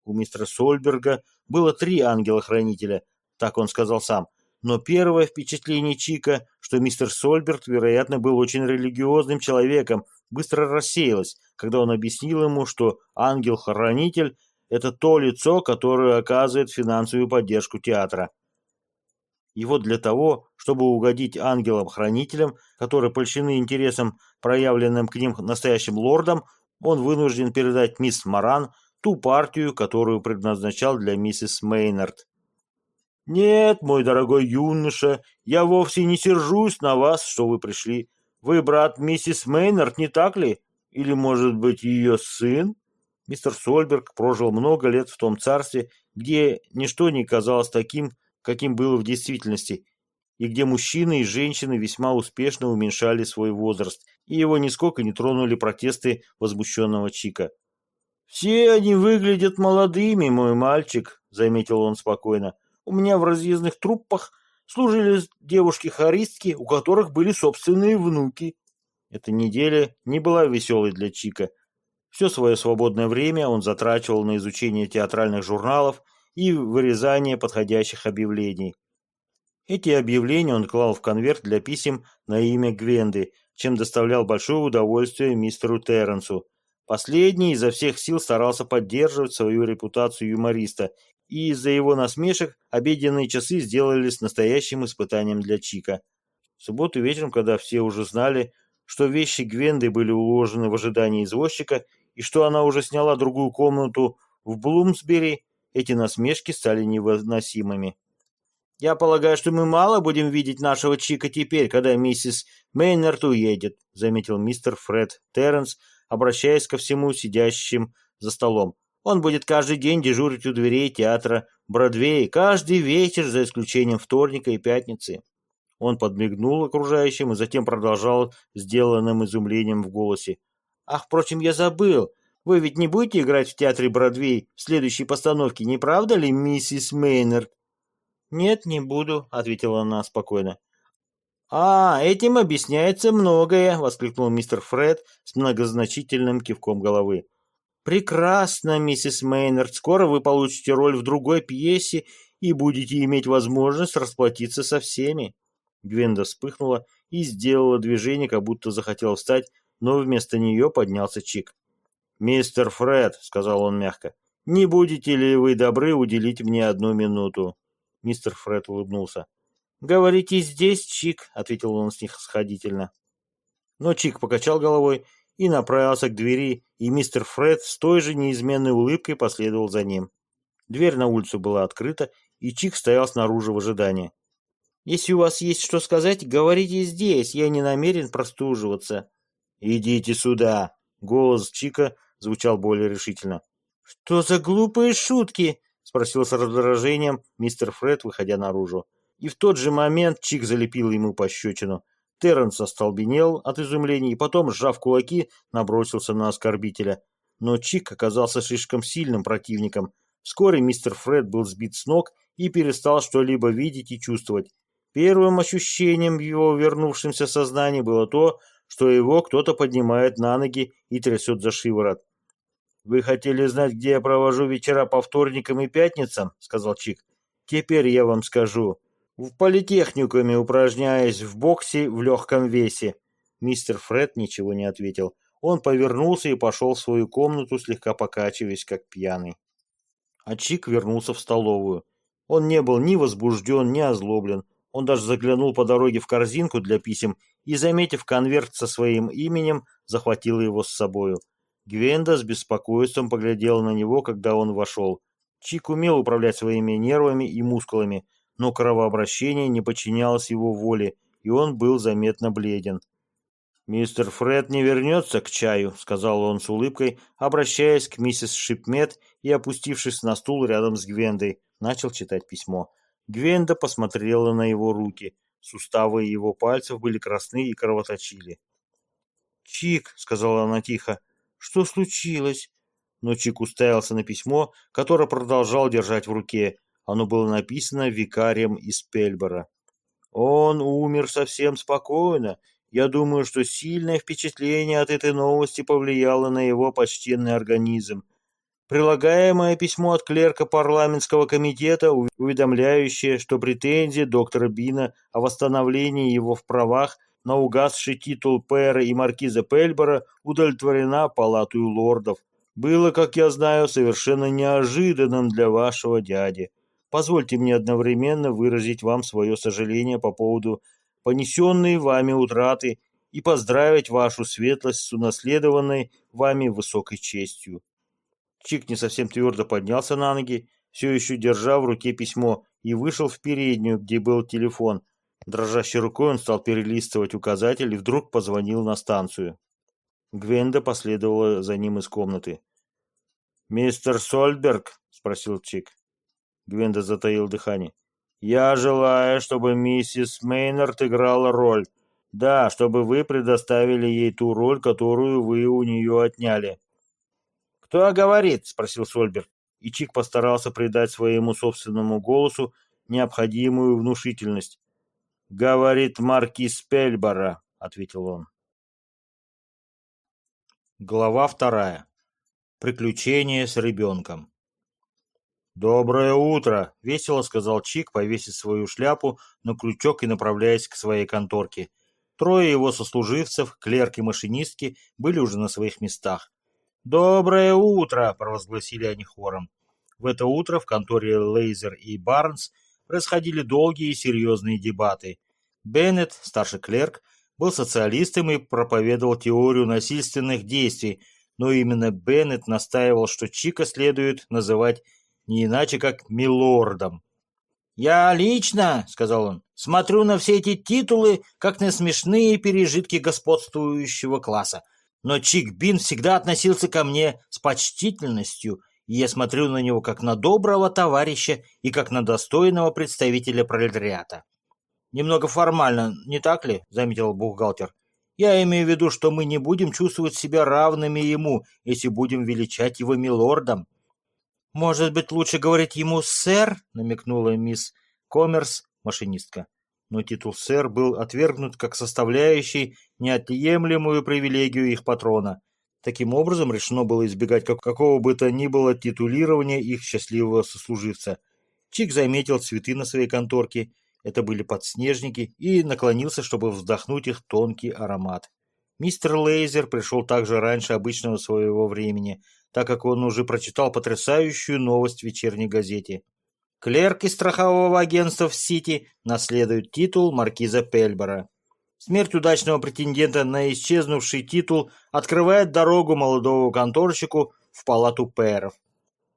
У мистера Сольберга было три ангела-хранителя, так он сказал сам. Но первое впечатление Чика, что мистер Сольберт, вероятно, был очень религиозным человеком, быстро рассеялось, когда он объяснил ему, что ангел-хранитель – это то лицо, которое оказывает финансовую поддержку театра. Вот для того, чтобы угодить ангелам-хранителям, которые польщены интересом, проявленным к ним настоящим лордам, он вынужден передать мисс Маран ту партию, которую предназначал для миссис Мейнард. «Нет, мой дорогой юноша, я вовсе не сержусь на вас, что вы пришли. Вы брат миссис Мейнард, не так ли? Или, может быть, ее сын? Мистер Сольберг прожил много лет в том царстве, где ничто не казалось таким, каким было в действительности, и где мужчины и женщины весьма успешно уменьшали свой возраст, и его нисколько не тронули протесты возмущенного Чика. «Все они выглядят молодыми, мой мальчик», — заметил он спокойно. «У меня в разъездных труппах служили девушки-хористки, у которых были собственные внуки. Эта неделя не была веселой для Чика. Все свое свободное время он затрачивал на изучение театральных журналов и вырезание подходящих объявлений. Эти объявления он клал в конверт для писем на имя Гвенды, чем доставлял большое удовольствие мистеру Терренсу. Последний изо всех сил старался поддерживать свою репутацию юмориста, и из-за его насмешек обеденные часы сделались настоящим испытанием для Чика. В субботу вечером, когда все уже знали, что вещи Гвенды были уложены в ожидании извозчика и что она уже сняла другую комнату в Блумсбери, эти насмешки стали невыносимыми. «Я полагаю, что мы мало будем видеть нашего Чика теперь, когда миссис Мейнард уедет», заметил мистер Фред Терренс, обращаясь ко всему сидящим за столом. «Он будет каждый день дежурить у дверей театра Бродвей, каждый вечер, за исключением вторника и пятницы». Он подмигнул окружающим и затем продолжал сделанным изумлением в голосе. «Ах, впрочем, я забыл. Вы ведь не будете играть в театре Бродвей в следующей постановке, не правда ли, миссис Мейнард?» «Нет, не буду», — ответила она спокойно. «А, этим объясняется многое», — воскликнул мистер Фред с многозначительным кивком головы. «Прекрасно, миссис Мейнард. Скоро вы получите роль в другой пьесе и будете иметь возможность расплатиться со всеми». Гвенда вспыхнула и сделала движение, как будто захотела встать, но вместо нее поднялся Чик. «Мистер Фред», — сказал он мягко, — «не будете ли вы добры уделить мне одну минуту?» Мистер Фред улыбнулся. «Говорите здесь, Чик», — ответил он с них сходительно. Но Чик покачал головой и направился к двери, и мистер Фред с той же неизменной улыбкой последовал за ним. Дверь на улицу была открыта, и Чик стоял снаружи в ожидании. «Если у вас есть что сказать, говорите здесь, я не намерен простуживаться». «Идите сюда!» — голос Чика звучал более решительно. «Что за глупые шутки?» — спросил с раздражением мистер Фред, выходя наружу. И в тот же момент Чик залепил ему пощечину. Терренс остолбенел от изумления и потом, сжав кулаки, набросился на оскорбителя. Но Чик оказался слишком сильным противником. Вскоре мистер Фред был сбит с ног и перестал что-либо видеть и чувствовать. Первым ощущением в его вернувшемся сознании было то, что его кто-то поднимает на ноги и трясет за шиворот. «Вы хотели знать, где я провожу вечера по вторникам и пятницам?» — сказал Чик. «Теперь я вам скажу. В политехникуме упражняясь в боксе в легком весе». Мистер Фред ничего не ответил. Он повернулся и пошел в свою комнату, слегка покачиваясь, как пьяный. А Чик вернулся в столовую. Он не был ни возбужден, ни озлоблен. Он даже заглянул по дороге в корзинку для писем и, заметив конверт со своим именем, захватил его с собою. Гвенда с беспокойством поглядела на него, когда он вошел. Чик умел управлять своими нервами и мускулами, но кровообращение не подчинялось его воле, и он был заметно бледен. «Мистер Фред не вернется к чаю», — сказал он с улыбкой, обращаясь к миссис Шипмет и, опустившись на стул рядом с Гвендой, начал читать письмо. Гвенда посмотрела на его руки. Суставы его пальцев были красны и кровоточили. «Чик», — сказала она тихо, что случилось? Но Чик уставился на письмо, которое продолжал держать в руке. Оно было написано викарием из Пельбора. Он умер совсем спокойно. Я думаю, что сильное впечатление от этой новости повлияло на его почтенный организм. Прилагаемое письмо от клерка парламентского комитета, уведомляющее, что претензия доктора Бина о восстановлении его в правах на угасший титул пэра и маркиза Пельбора удовлетворена палатою лордов. Было, как я знаю, совершенно неожиданным для вашего дяди. Позвольте мне одновременно выразить вам свое сожаление по поводу понесенной вами утраты и поздравить вашу светлость с унаследованной вами высокой честью. Чик не совсем твердо поднялся на ноги, все еще держа в руке письмо, и вышел в переднюю, где был телефон – Дрожащей рукой он стал перелистывать указатель и вдруг позвонил на станцию. Гвенда последовала за ним из комнаты. «Мистер Сольберг?» — спросил Чик. Гвенда затаил дыхание. «Я желаю, чтобы миссис Мейнард играла роль. Да, чтобы вы предоставили ей ту роль, которую вы у нее отняли». «Кто говорит?» — спросил Сольберг. И Чик постарался придать своему собственному голосу необходимую внушительность. «Говорит маркиз Пельбора», — ответил он. Глава вторая. Приключения с ребенком. «Доброе утро!» — весело сказал Чик, повесив свою шляпу на крючок и направляясь к своей конторке. Трое его сослуживцев, клерк и машинистки, были уже на своих местах. «Доброе утро!» — провозгласили они хором. В это утро в конторе Лейзер и Барнс происходили долгие и серьезные дебаты. Беннет, старший клерк, был социалистом и проповедовал теорию насильственных действий, но именно Беннет настаивал, что Чика следует называть не иначе как милордом. «Я лично, — сказал он, — смотрю на все эти титулы, как на смешные пережитки господствующего класса. Но Чик Бин всегда относился ко мне с почтительностью, и я смотрю на него как на доброго товарища и как на достойного представителя пролетариата. Немного формально, не так ли? — заметил бухгалтер. Я имею в виду, что мы не будем чувствовать себя равными ему, если будем величать его милордом. «Может быть, лучше говорить ему «сэр», — намекнула мисс Коммерс, машинистка. Но титул «сэр» был отвергнут как составляющий неотъемлемую привилегию их патрона. Таким образом, решено было избегать какого бы то ни было титулирования их счастливого сослуживца. Чик заметил цветы на своей конторке, это были подснежники, и наклонился, чтобы вздохнуть их тонкий аромат. Мистер Лейзер пришел также раньше обычного своего времени — так как он уже прочитал потрясающую новость в вечерней газете. Клерк из страхового агентства в Сити наследует титул маркиза Пельбора. Смерть удачного претендента на исчезнувший титул открывает дорогу молодому конторщику в палату пэров.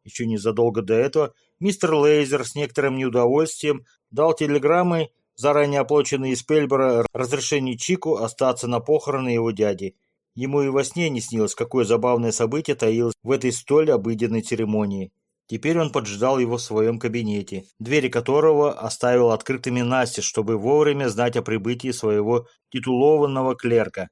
Еще незадолго до этого мистер Лейзер с некоторым неудовольствием дал телеграммы, заранее оплаченные из Пельбора, разрешение Чику остаться на похороны его дяди – Ему и во сне не снилось, какое забавное событие таилось в этой столь обыденной церемонии. Теперь он поджидал его в своем кабинете, двери которого оставил открытыми Насте, чтобы вовремя знать о прибытии своего титулованного клерка.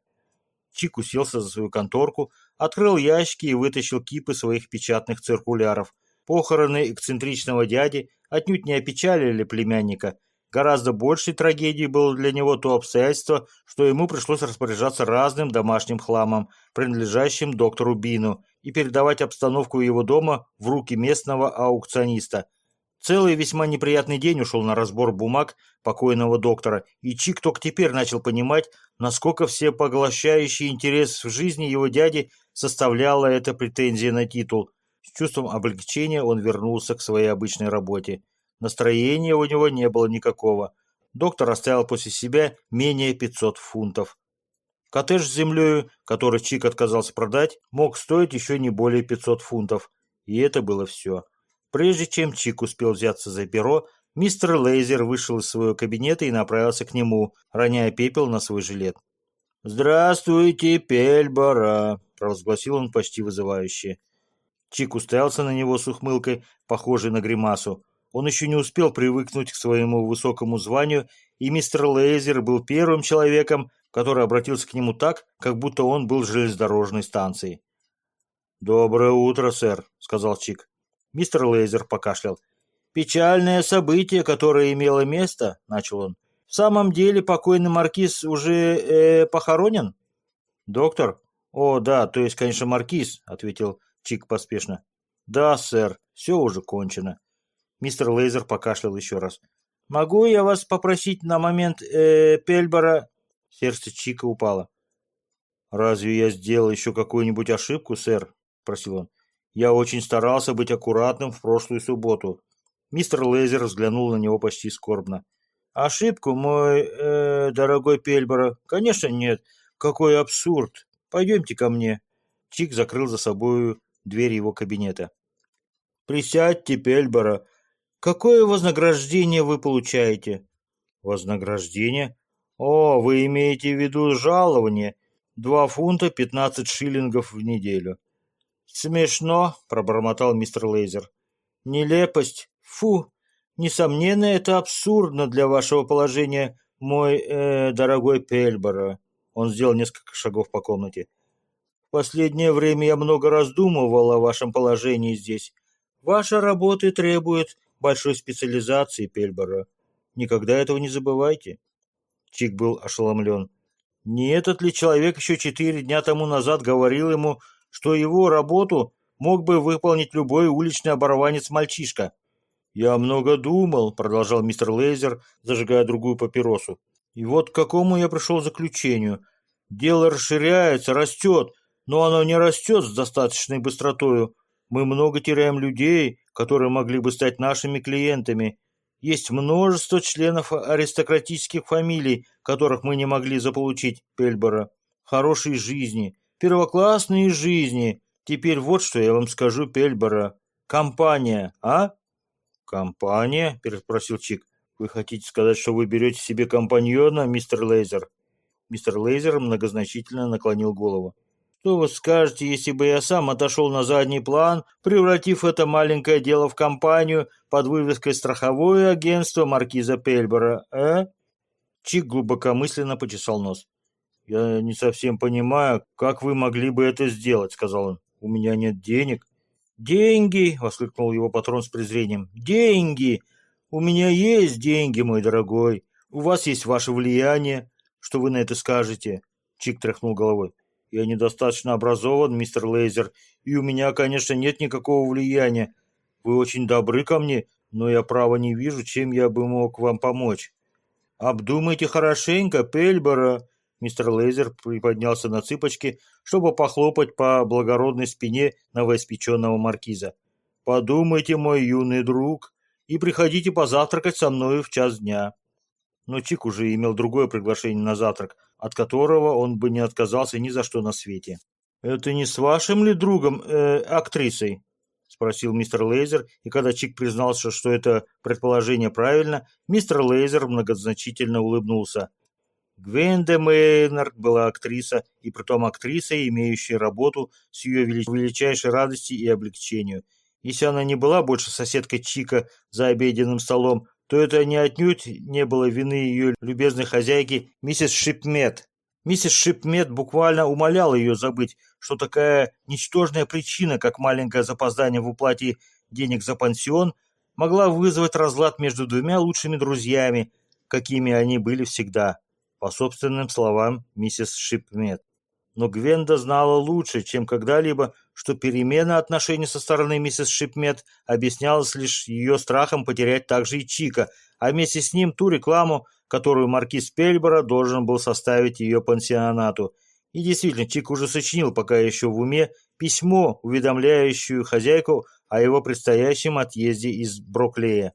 Чик уселся за свою конторку, открыл ящики и вытащил кипы своих печатных циркуляров. Похороны эксцентричного дяди отнюдь не опечалили племянника, Гораздо большей трагедией было для него то обстоятельство, что ему пришлось распоряжаться разным домашним хламом, принадлежащим доктору Бину, и передавать обстановку его дома в руки местного аукциониста. Целый весьма неприятный день ушел на разбор бумаг покойного доктора, и Чик только теперь начал понимать, насколько всепоглощающий интерес в жизни его дяди составляла эта претензия на титул. С чувством облегчения он вернулся к своей обычной работе. Настроения у него не было никакого. Доктор оставил после себя менее 500 фунтов. Коттедж с землей, который Чик отказался продать, мог стоить еще не более 500 фунтов. И это было все. Прежде чем Чик успел взяться за перо, мистер Лейзер вышел из своего кабинета и направился к нему, роняя пепел на свой жилет. «Здравствуйте, Пельбора!» – провозгласил он почти вызывающе. Чик уставился на него с ухмылкой, похожей на гримасу. Он еще не успел привыкнуть к своему высокому званию, и мистер Лейзер был первым человеком, который обратился к нему так, как будто он был железнодорожной станцией. «Доброе утро, сэр», — сказал Чик. Мистер Лейзер покашлял. «Печальное событие, которое имело место», — начал он. «В самом деле покойный маркиз уже э, похоронен?» «Доктор?» «О, да, то есть, конечно, маркиз», — ответил Чик поспешно. «Да, сэр, все уже кончено. Мистер Лейзер покашлял еще раз. «Могу я вас попросить на момент э, Пельбора?» Сердце Чика упало. «Разве я сделал еще какую-нибудь ошибку, сэр?» – просил он. «Я очень старался быть аккуратным в прошлую субботу». Мистер Лейзер взглянул на него почти скорбно. «Ошибку, мой э, дорогой Пельбора? Конечно, нет. Какой абсурд. Пойдемте ко мне». Чик закрыл за собою дверь его кабинета. «Присядьте, Пельбора. Какое вознаграждение вы получаете? Вознаграждение? О, вы имеете в виду жалование. Два фунта пятнадцать шиллингов в неделю. Смешно, пробормотал мистер Лейзер. Нелепость. Фу. Несомненно, это абсурдно для вашего положения, мой э, дорогой Пельборо. Он сделал несколько шагов по комнате. В последнее время я много раздумывал о вашем положении здесь. Ваша работа требует большой специализации Пельбора. Никогда этого не забывайте. Чик был ошеломлен. Не этот ли человек еще четыре дня тому назад говорил ему, что его работу мог бы выполнить любой уличный оборванец-мальчишка? «Я много думал», — продолжал мистер Лейзер, зажигая другую папиросу. «И вот к какому я пришел заключению. Дело расширяется, растет, но оно не растет с достаточной быстротою. Мы много теряем людей, которые могли бы стать нашими клиентами. Есть множество членов аристократических фамилий, которых мы не могли заполучить, Пельбора. Хорошей жизни, первоклассные жизни. Теперь вот что я вам скажу, Пельбора. Компания, а? Компания? Переспросил Чик. Вы хотите сказать, что вы берете себе компаньона, мистер Лейзер? Мистер Лейзер многозначительно наклонил голову. Что вы скажете, если бы я сам отошел на задний план, превратив это маленькое дело в компанию под вывеской «Страховое агентство маркиза Пельбера», э? Чик глубокомысленно почесал нос. «Я не совсем понимаю, как вы могли бы это сделать», — сказал он. «У меня нет денег». «Деньги!» — воскликнул его патрон с презрением. «Деньги! У меня есть деньги, мой дорогой. У вас есть ваше влияние. Что вы на это скажете?» Чик тряхнул головой. «Я недостаточно образован, мистер Лейзер, и у меня, конечно, нет никакого влияния. Вы очень добры ко мне, но я право не вижу, чем я бы мог вам помочь». «Обдумайте хорошенько, Пельбора!» Мистер Лейзер приподнялся на цыпочки, чтобы похлопать по благородной спине новоиспеченного маркиза. «Подумайте, мой юный друг, и приходите позавтракать со мною в час дня». Но Чик уже имел другое приглашение на завтрак, от которого он бы не отказался ни за что на свете. «Это не с вашим ли другом, э, актрисой?» — спросил мистер Лейзер, и когда Чик признался, что это предположение правильно, мистер Лейзер многозначительно улыбнулся. Гвенда Мейнард была актриса, и притом актриса, имеющая работу с ее величайшей радости и облегчению. Если она не была больше соседкой Чика за обеденным столом, то это не отнюдь не было вины ее любезной хозяйки миссис Шипмет. Миссис Шипмет буквально умоляла ее забыть, что такая ничтожная причина, как маленькое запоздание в уплате денег за пансион, могла вызвать разлад между двумя лучшими друзьями, какими они были всегда по собственным словам миссис Шипмет. Но Гвенда знала лучше, чем когда-либо, что перемена отношений со стороны миссис Шипмет объяснялась лишь ее страхом потерять также и Чика, а вместе с ним ту рекламу, которую маркиз Пельбора должен был составить ее пансионату. И действительно, Чик уже сочинил, пока еще в уме, письмо, уведомляющую хозяйку о его предстоящем отъезде из Броклея.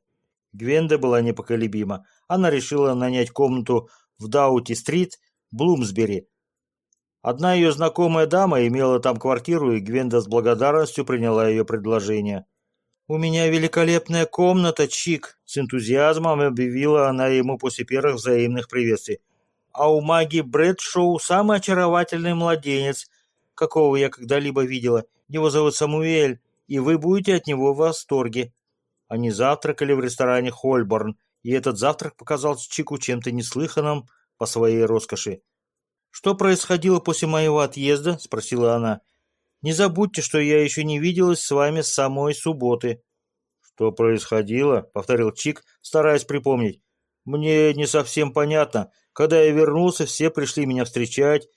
Гвенда была непоколебима. Она решила нанять комнату в Даути-стрит, Блумсбери. Одна ее знакомая дама имела там квартиру, и Гвенда с благодарностью приняла ее предложение. «У меня великолепная комната, Чик!» С энтузиазмом объявила она ему после первых взаимных приветствий. «А у маги Брэдшоу самый очаровательный младенец, какого я когда-либо видела. Его зовут Самуэль, и вы будете от него в восторге». Они завтракали в ресторане «Хольборн», и этот завтрак показался Чику чем-то неслыханным по своей роскоши. «Что происходило после моего отъезда?» – спросила она. «Не забудьте, что я еще не виделась с вами с самой субботы». «Что происходило?» – повторил Чик, стараясь припомнить. «Мне не совсем понятно. Когда я вернулся, все пришли меня встречать,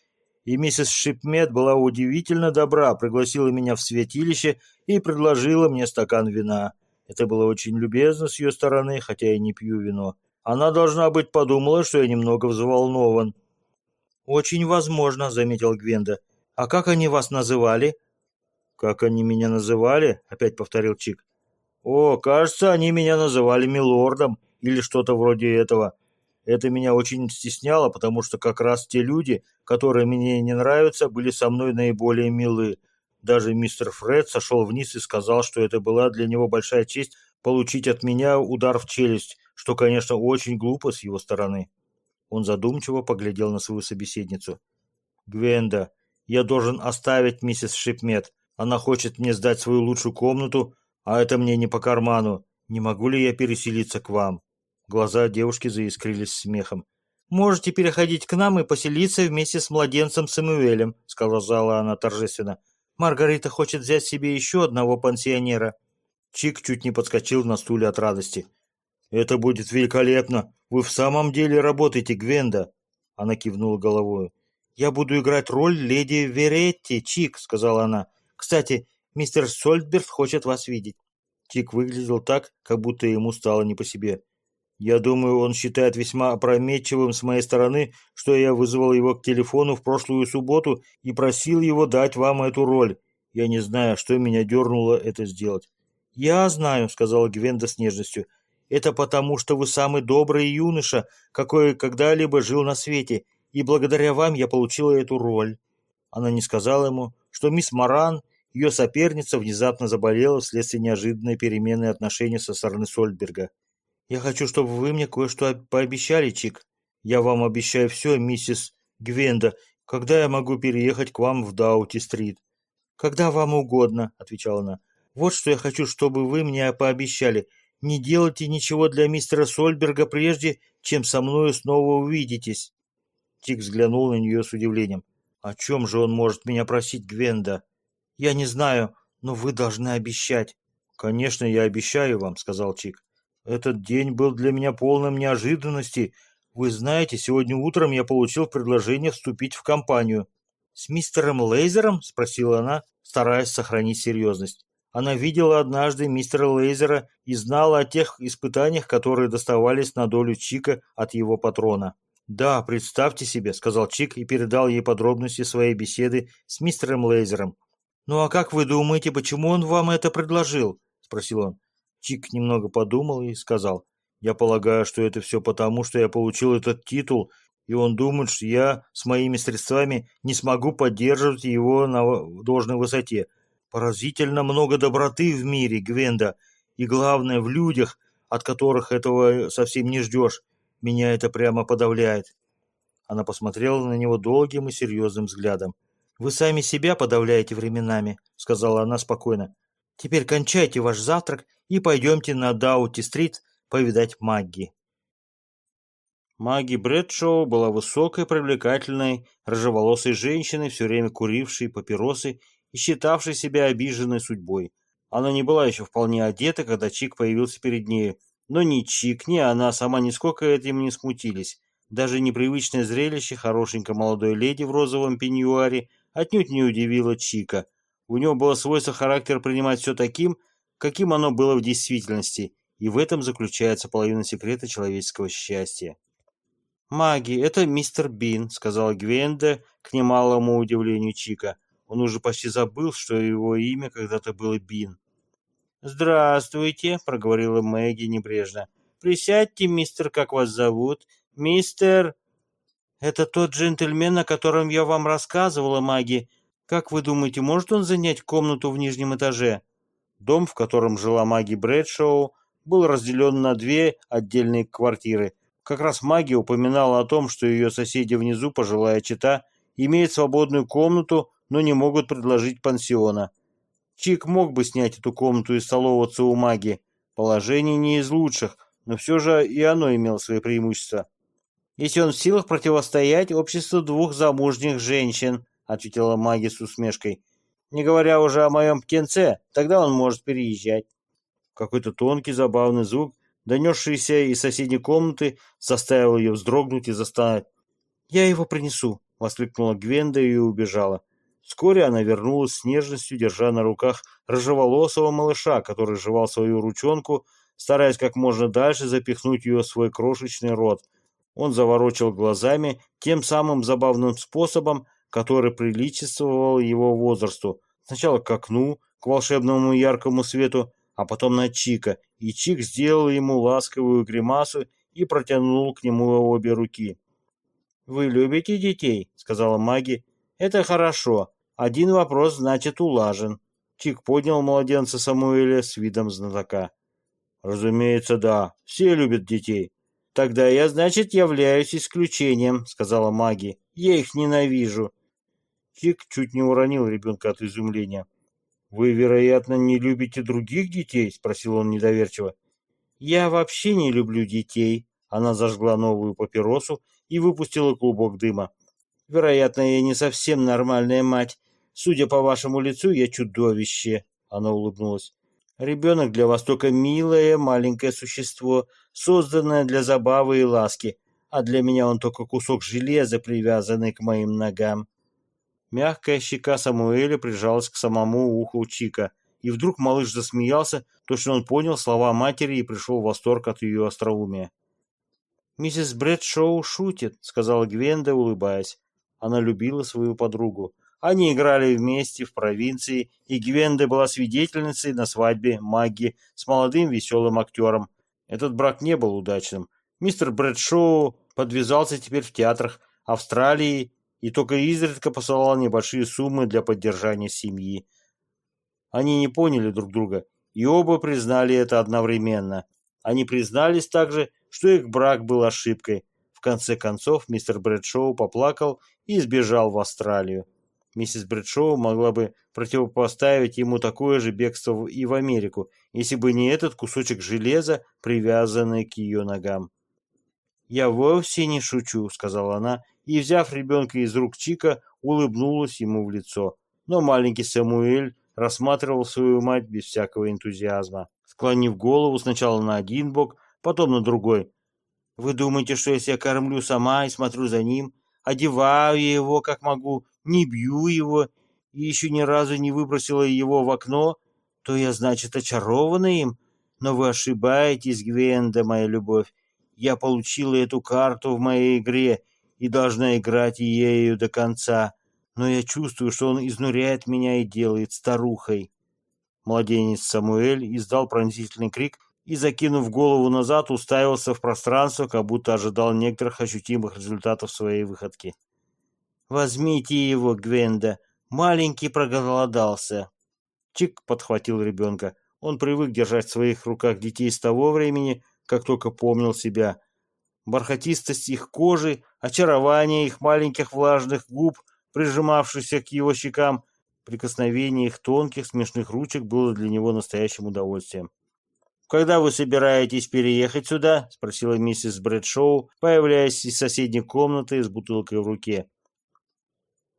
и миссис Шипмет была удивительно добра, пригласила меня в святилище и предложила мне стакан вина. Это было очень любезно с ее стороны, хотя я не пью вино. Она, должна быть, подумала, что я немного взволнован. «Очень возможно», — заметил Гвенда. «А как они вас называли?» «Как они меня называли?» — опять повторил Чик. «О, кажется, они меня называли милордом или что-то вроде этого. Это меня очень стесняло, потому что как раз те люди, которые мне не нравятся, были со мной наиболее милы. Даже мистер Фред сошел вниз и сказал, что это была для него большая честь получить от меня удар в челюсть, что, конечно, очень глупо с его стороны. Он задумчиво поглядел на свою собеседницу. «Гвенда, я должен оставить миссис Шипмет. Она хочет мне сдать свою лучшую комнату, а это мне не по карману. Не могу ли я переселиться к вам?» Глаза девушки заискрились смехом. «Можете переходить к нам и поселиться вместе с младенцем Самуэлем», сказала она торжественно. Маргарита хочет взять себе еще одного пансионера». Чик чуть не подскочил на стуле от радости. «Это будет великолепно! Вы в самом деле работаете, Гвенда!» Она кивнула головой. «Я буду играть роль леди Веретти, Чик», — сказала она. «Кстати, мистер Сольдберг хочет вас видеть». Чик выглядел так, как будто ему стало не по себе. Я думаю, он считает весьма опрометчивым с моей стороны, что я вызвал его к телефону в прошлую субботу и просил его дать вам эту роль. Я не знаю, что меня дернуло это сделать. «Я знаю», — сказала Гвенда с нежностью. «Это потому, что вы самый добрый юноша, какой когда-либо жил на свете, и благодаря вам я получила эту роль». Она не сказала ему, что мисс Маран ее соперница внезапно заболела вследствие неожиданной перемены отношений со стороны Сольберга. «Я хочу, чтобы вы мне кое-что пообещали, Чик. Я вам обещаю все, миссис Гвенда. Когда я могу переехать к вам в Даути-стрит?» «Когда вам угодно», — отвечала она. «Вот что я хочу, чтобы вы мне пообещали. Не делайте ничего для мистера Сольберга прежде, чем со мною снова увидитесь». Тик взглянул на нее с удивлением. «О чем же он может меня просить, Гвенда?» «Я не знаю, но вы должны обещать». «Конечно, я обещаю вам», — сказал Чик. «Этот день был для меня полным неожиданности. Вы знаете, сегодня утром я получил предложение вступить в компанию». «С мистером Лейзером?» — спросила она, стараясь сохранить серьезность. Она видела однажды мистера Лейзера и знала о тех испытаниях, которые доставались на долю Чика от его патрона. «Да, представьте себе», — сказал Чик и передал ей подробности своей беседы с мистером Лейзером. «Ну а как вы думаете, почему он вам это предложил?» — спросил он. Чик немного подумал и сказал. «Я полагаю, что это все потому, что я получил этот титул, и он думает, что я с моими средствами не смогу поддерживать его на должной высоте. Поразительно много доброты в мире, Гвенда, и главное, в людях, от которых этого совсем не ждешь. Меня это прямо подавляет. Она посмотрела на него долгим и серьезным взглядом. «Вы сами себя подавляете временами», — сказала она спокойно. «Теперь кончайте ваш завтрак и пойдемте на Даути-стрит повидать Магги». Магги Брэдшоу была высокой, привлекательной, рыжеволосой женщиной, все время курившей папиросы и считавшей себя обиженной судьбой. Она не была еще вполне одета, когда Чик появился перед ней, но ни Чик, ни она сама нисколько этим не смутились. Даже непривычное зрелище хорошенькой молодой леди в розовом пеньюаре отнюдь не удивило Чика. У него было свойство характер принимать все таким, каким оно было в действительности, и в этом заключается половина секрета человеческого счастья. «Маги, это мистер Бин», — сказала Гвенда к немалому удивлению Чика. Он уже почти забыл, что его имя когда-то было Бин. «Здравствуйте», — проговорила Мэгги небрежно. «Присядьте, мистер, как вас зовут? Мистер...» «Это тот джентльмен, о котором я вам рассказывала, Маги. Как вы думаете, может он занять комнату в нижнем этаже?» Дом, в котором жила Маги Брэдшоу, был разделен на две отдельные квартиры. Как раз Маги упоминала о том, что ее соседи внизу, пожилая чита, имеют свободную комнату, но не могут предложить пансиона. Чик мог бы снять эту комнату и столоваться у маги. Положение не из лучших, но все же и оно имело свои преимущества. «Если он в силах противостоять обществу двух замужних женщин», — ответила маги с усмешкой. «Не говоря уже о моем птенце, тогда он может переезжать». Какой-то тонкий забавный звук, донесшийся из соседней комнаты, заставил ее вздрогнуть и застонать. «Я его принесу», — воскликнула Гвенда и убежала. Вскоре она вернулась с нежностью, держа на руках рыжеволосого малыша, который жевал свою ручонку, стараясь как можно дальше запихнуть ее в свой крошечный рот. Он заворочил глазами тем самым забавным способом, который приличествовал его возрасту. Сначала к окну, к волшебному яркому свету, а потом на Чика, и Чик сделал ему ласковую гримасу и протянул к нему обе руки. «Вы любите детей?» — сказала Маги. «Это хорошо. Один вопрос, значит, улажен. Чик поднял младенца Самуэля с видом знатока. Разумеется, да. Все любят детей. Тогда я, значит, являюсь исключением, сказала Маги. Я их ненавижу. Чик чуть не уронил ребенка от изумления. «Вы, вероятно, не любите других детей?» — спросил он недоверчиво. «Я вообще не люблю детей». Она зажгла новую папиросу и выпустила клубок дыма. «Вероятно, я не совсем нормальная мать, Судя по вашему лицу, я чудовище. Она улыбнулась. Ребенок для вас только милое маленькое существо, созданное для забавы и ласки, а для меня он только кусок железа, привязанный к моим ногам. Мягкая щека Самуэля прижалась к самому уху Чика, и вдруг малыш засмеялся, точно он понял слова матери и пришел в восторг от ее остроумия. «Миссис Брэдшоу шутит», — сказала Гвенда, улыбаясь. Она любила свою подругу. Они играли вместе в провинции, и Гвенда была свидетельницей на свадьбе Магги с молодым веселым актером. Этот брак не был удачным. Мистер Брэдшоу подвязался теперь в театрах Австралии и только изредка посылал небольшие суммы для поддержания семьи. Они не поняли друг друга, и оба признали это одновременно. Они признались также, что их брак был ошибкой. В конце концов, мистер Брэдшоу поплакал и сбежал в Австралию. Миссис Брэдшоу могла бы противопоставить ему такое же бегство и в Америку, если бы не этот кусочек железа, привязанный к ее ногам. «Я вовсе не шучу», — сказала она, и, взяв ребенка из рук Чика, улыбнулась ему в лицо. Но маленький Самуэль рассматривал свою мать без всякого энтузиазма, склонив голову сначала на один бок, потом на другой. «Вы думаете, что если я кормлю сама и смотрю за ним, одеваю его как могу, не бью его и еще ни разу не выбросила его в окно, то я, значит, очарована им? Но вы ошибаетесь, Гвенда, моя любовь. Я получила эту карту в моей игре и должна играть ею до конца, но я чувствую, что он изнуряет меня и делает старухой. Младенец Самуэль издал пронзительный крик и, закинув голову назад, уставился в пространство, как будто ожидал некоторых ощутимых результатов своей выходки. «Возьмите его, Гвенда, маленький проголодался». Чик подхватил ребенка. Он привык держать в своих руках детей с того времени, как только помнил себя. Бархатистость их кожи, очарование их маленьких влажных губ, прижимавшихся к его щекам, прикосновение их тонких смешных ручек было для него настоящим удовольствием. «Когда вы собираетесь переехать сюда?» — спросила миссис Брэдшоу, появляясь из соседней комнаты с бутылкой в руке.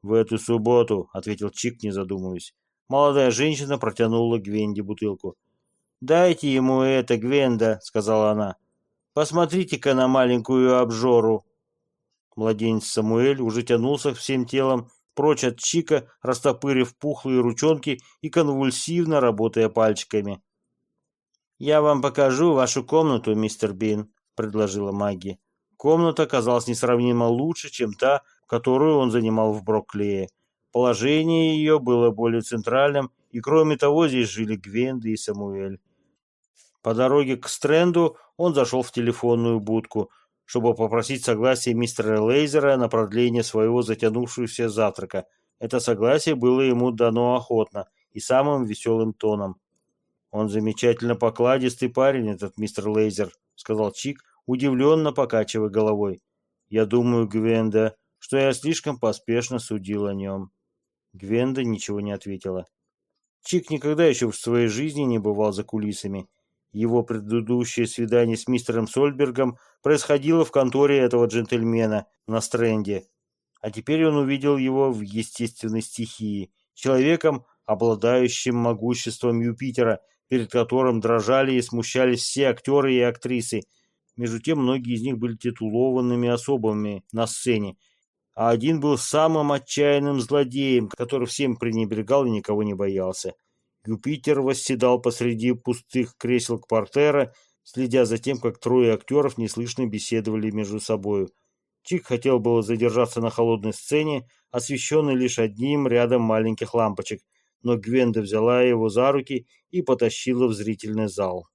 «В эту субботу», — ответил Чик, не задумываясь. Молодая женщина протянула Гвенде бутылку. «Дайте ему это, Гвенда», — сказала она. «Посмотрите-ка на маленькую обжору». Младенец Самуэль уже тянулся всем телом прочь от Чика, растопырив пухлые ручонки и конвульсивно работая пальчиками. «Я вам покажу вашу комнату, мистер Бин», — предложила Магги. Комната оказалась несравнимо лучше, чем та, которую он занимал в Броклее. Положение ее было более центральным, и кроме того здесь жили Гвенда и Самуэль. По дороге к Стрэнду он зашел в телефонную будку, чтобы попросить согласие мистера Лейзера на продление своего затянувшегося завтрака. Это согласие было ему дано охотно и самым веселым тоном. «Он замечательно покладистый парень, этот мистер Лейзер», — сказал Чик, удивленно покачивая головой. «Я думаю, Гвенда, что я слишком поспешно судил о нем». Гвенда ничего не ответила. Чик никогда еще в своей жизни не бывал за кулисами. Его предыдущее свидание с мистером Сольбергом происходило в конторе этого джентльмена на стренде. А теперь он увидел его в естественной стихии, человеком, обладающим могуществом Юпитера, перед которым дрожали и смущались все актеры и актрисы. Между тем, многие из них были титулованными особами на сцене, а один был самым отчаянным злодеем, который всем пренебрегал и никого не боялся. Юпитер восседал посреди пустых кресел портера, следя за тем, как трое актеров неслышно беседовали между собою. Чик хотел было задержаться на холодной сцене, освещенной лишь одним рядом маленьких лампочек, но Гвенда взяла его за руки и потащила в зрительный зал.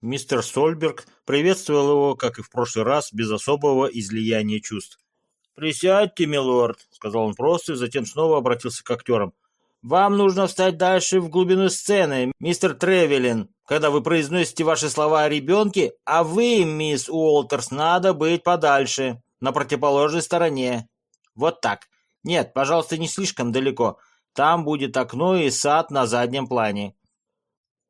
Мистер Сольберг приветствовал его, как и в прошлый раз, без особого излияния чувств. «Присядьте, милорд», — сказал он просто, и затем снова обратился к актерам. «Вам нужно встать дальше в глубину сцены, мистер Тревелин, когда вы произносите ваши слова о ребенке, а вы, мисс Уолтерс, надо быть подальше, на противоположной стороне. Вот так. Нет, пожалуйста, не слишком далеко. Там будет окно и сад на заднем плане».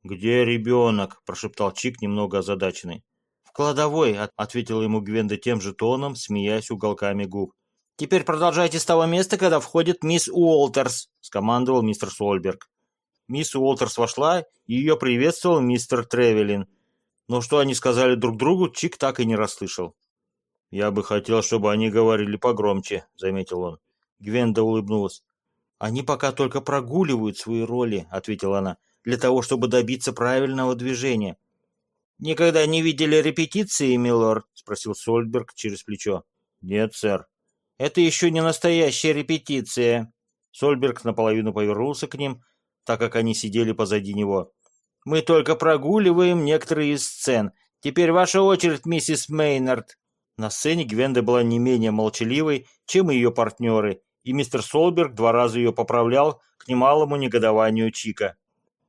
«Где ребенок?» – прошептал Чик, немного озадаченный. «В кладовой», – ответила ему Гвенда тем же тоном, смеясь уголками губ. «Теперь продолжайте с того места, когда входит мисс Уолтерс», — скомандовал мистер Сольберг. Мисс Уолтерс вошла, и ее приветствовал мистер Тревелин. Но что они сказали друг другу, Чик так и не расслышал. «Я бы хотел, чтобы они говорили погромче», — заметил он. Гвенда улыбнулась. «Они пока только прогуливают свои роли», — ответила она, «для того, чтобы добиться правильного движения». «Никогда не видели репетиции, милорд?» — спросил Сольберг через плечо. «Нет, сэр», это еще не настоящая репетиция. Сольберг наполовину повернулся к ним, так как они сидели позади него. Мы только прогуливаем некоторые из сцен. Теперь ваша очередь, миссис Мейнард. На сцене Гвенда была не менее молчаливой, чем и ее партнеры, и мистер Солберг два раза ее поправлял к немалому негодованию Чика.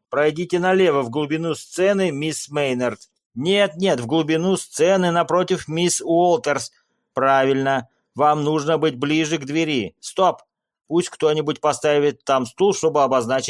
«Пройдите налево в глубину сцены, мисс Мейнард. Нет-нет, в глубину сцены напротив мисс Уолтерс. Правильно, вам нужно быть ближе к двери. Стоп! Пусть кто-нибудь поставит там стул, чтобы обозначить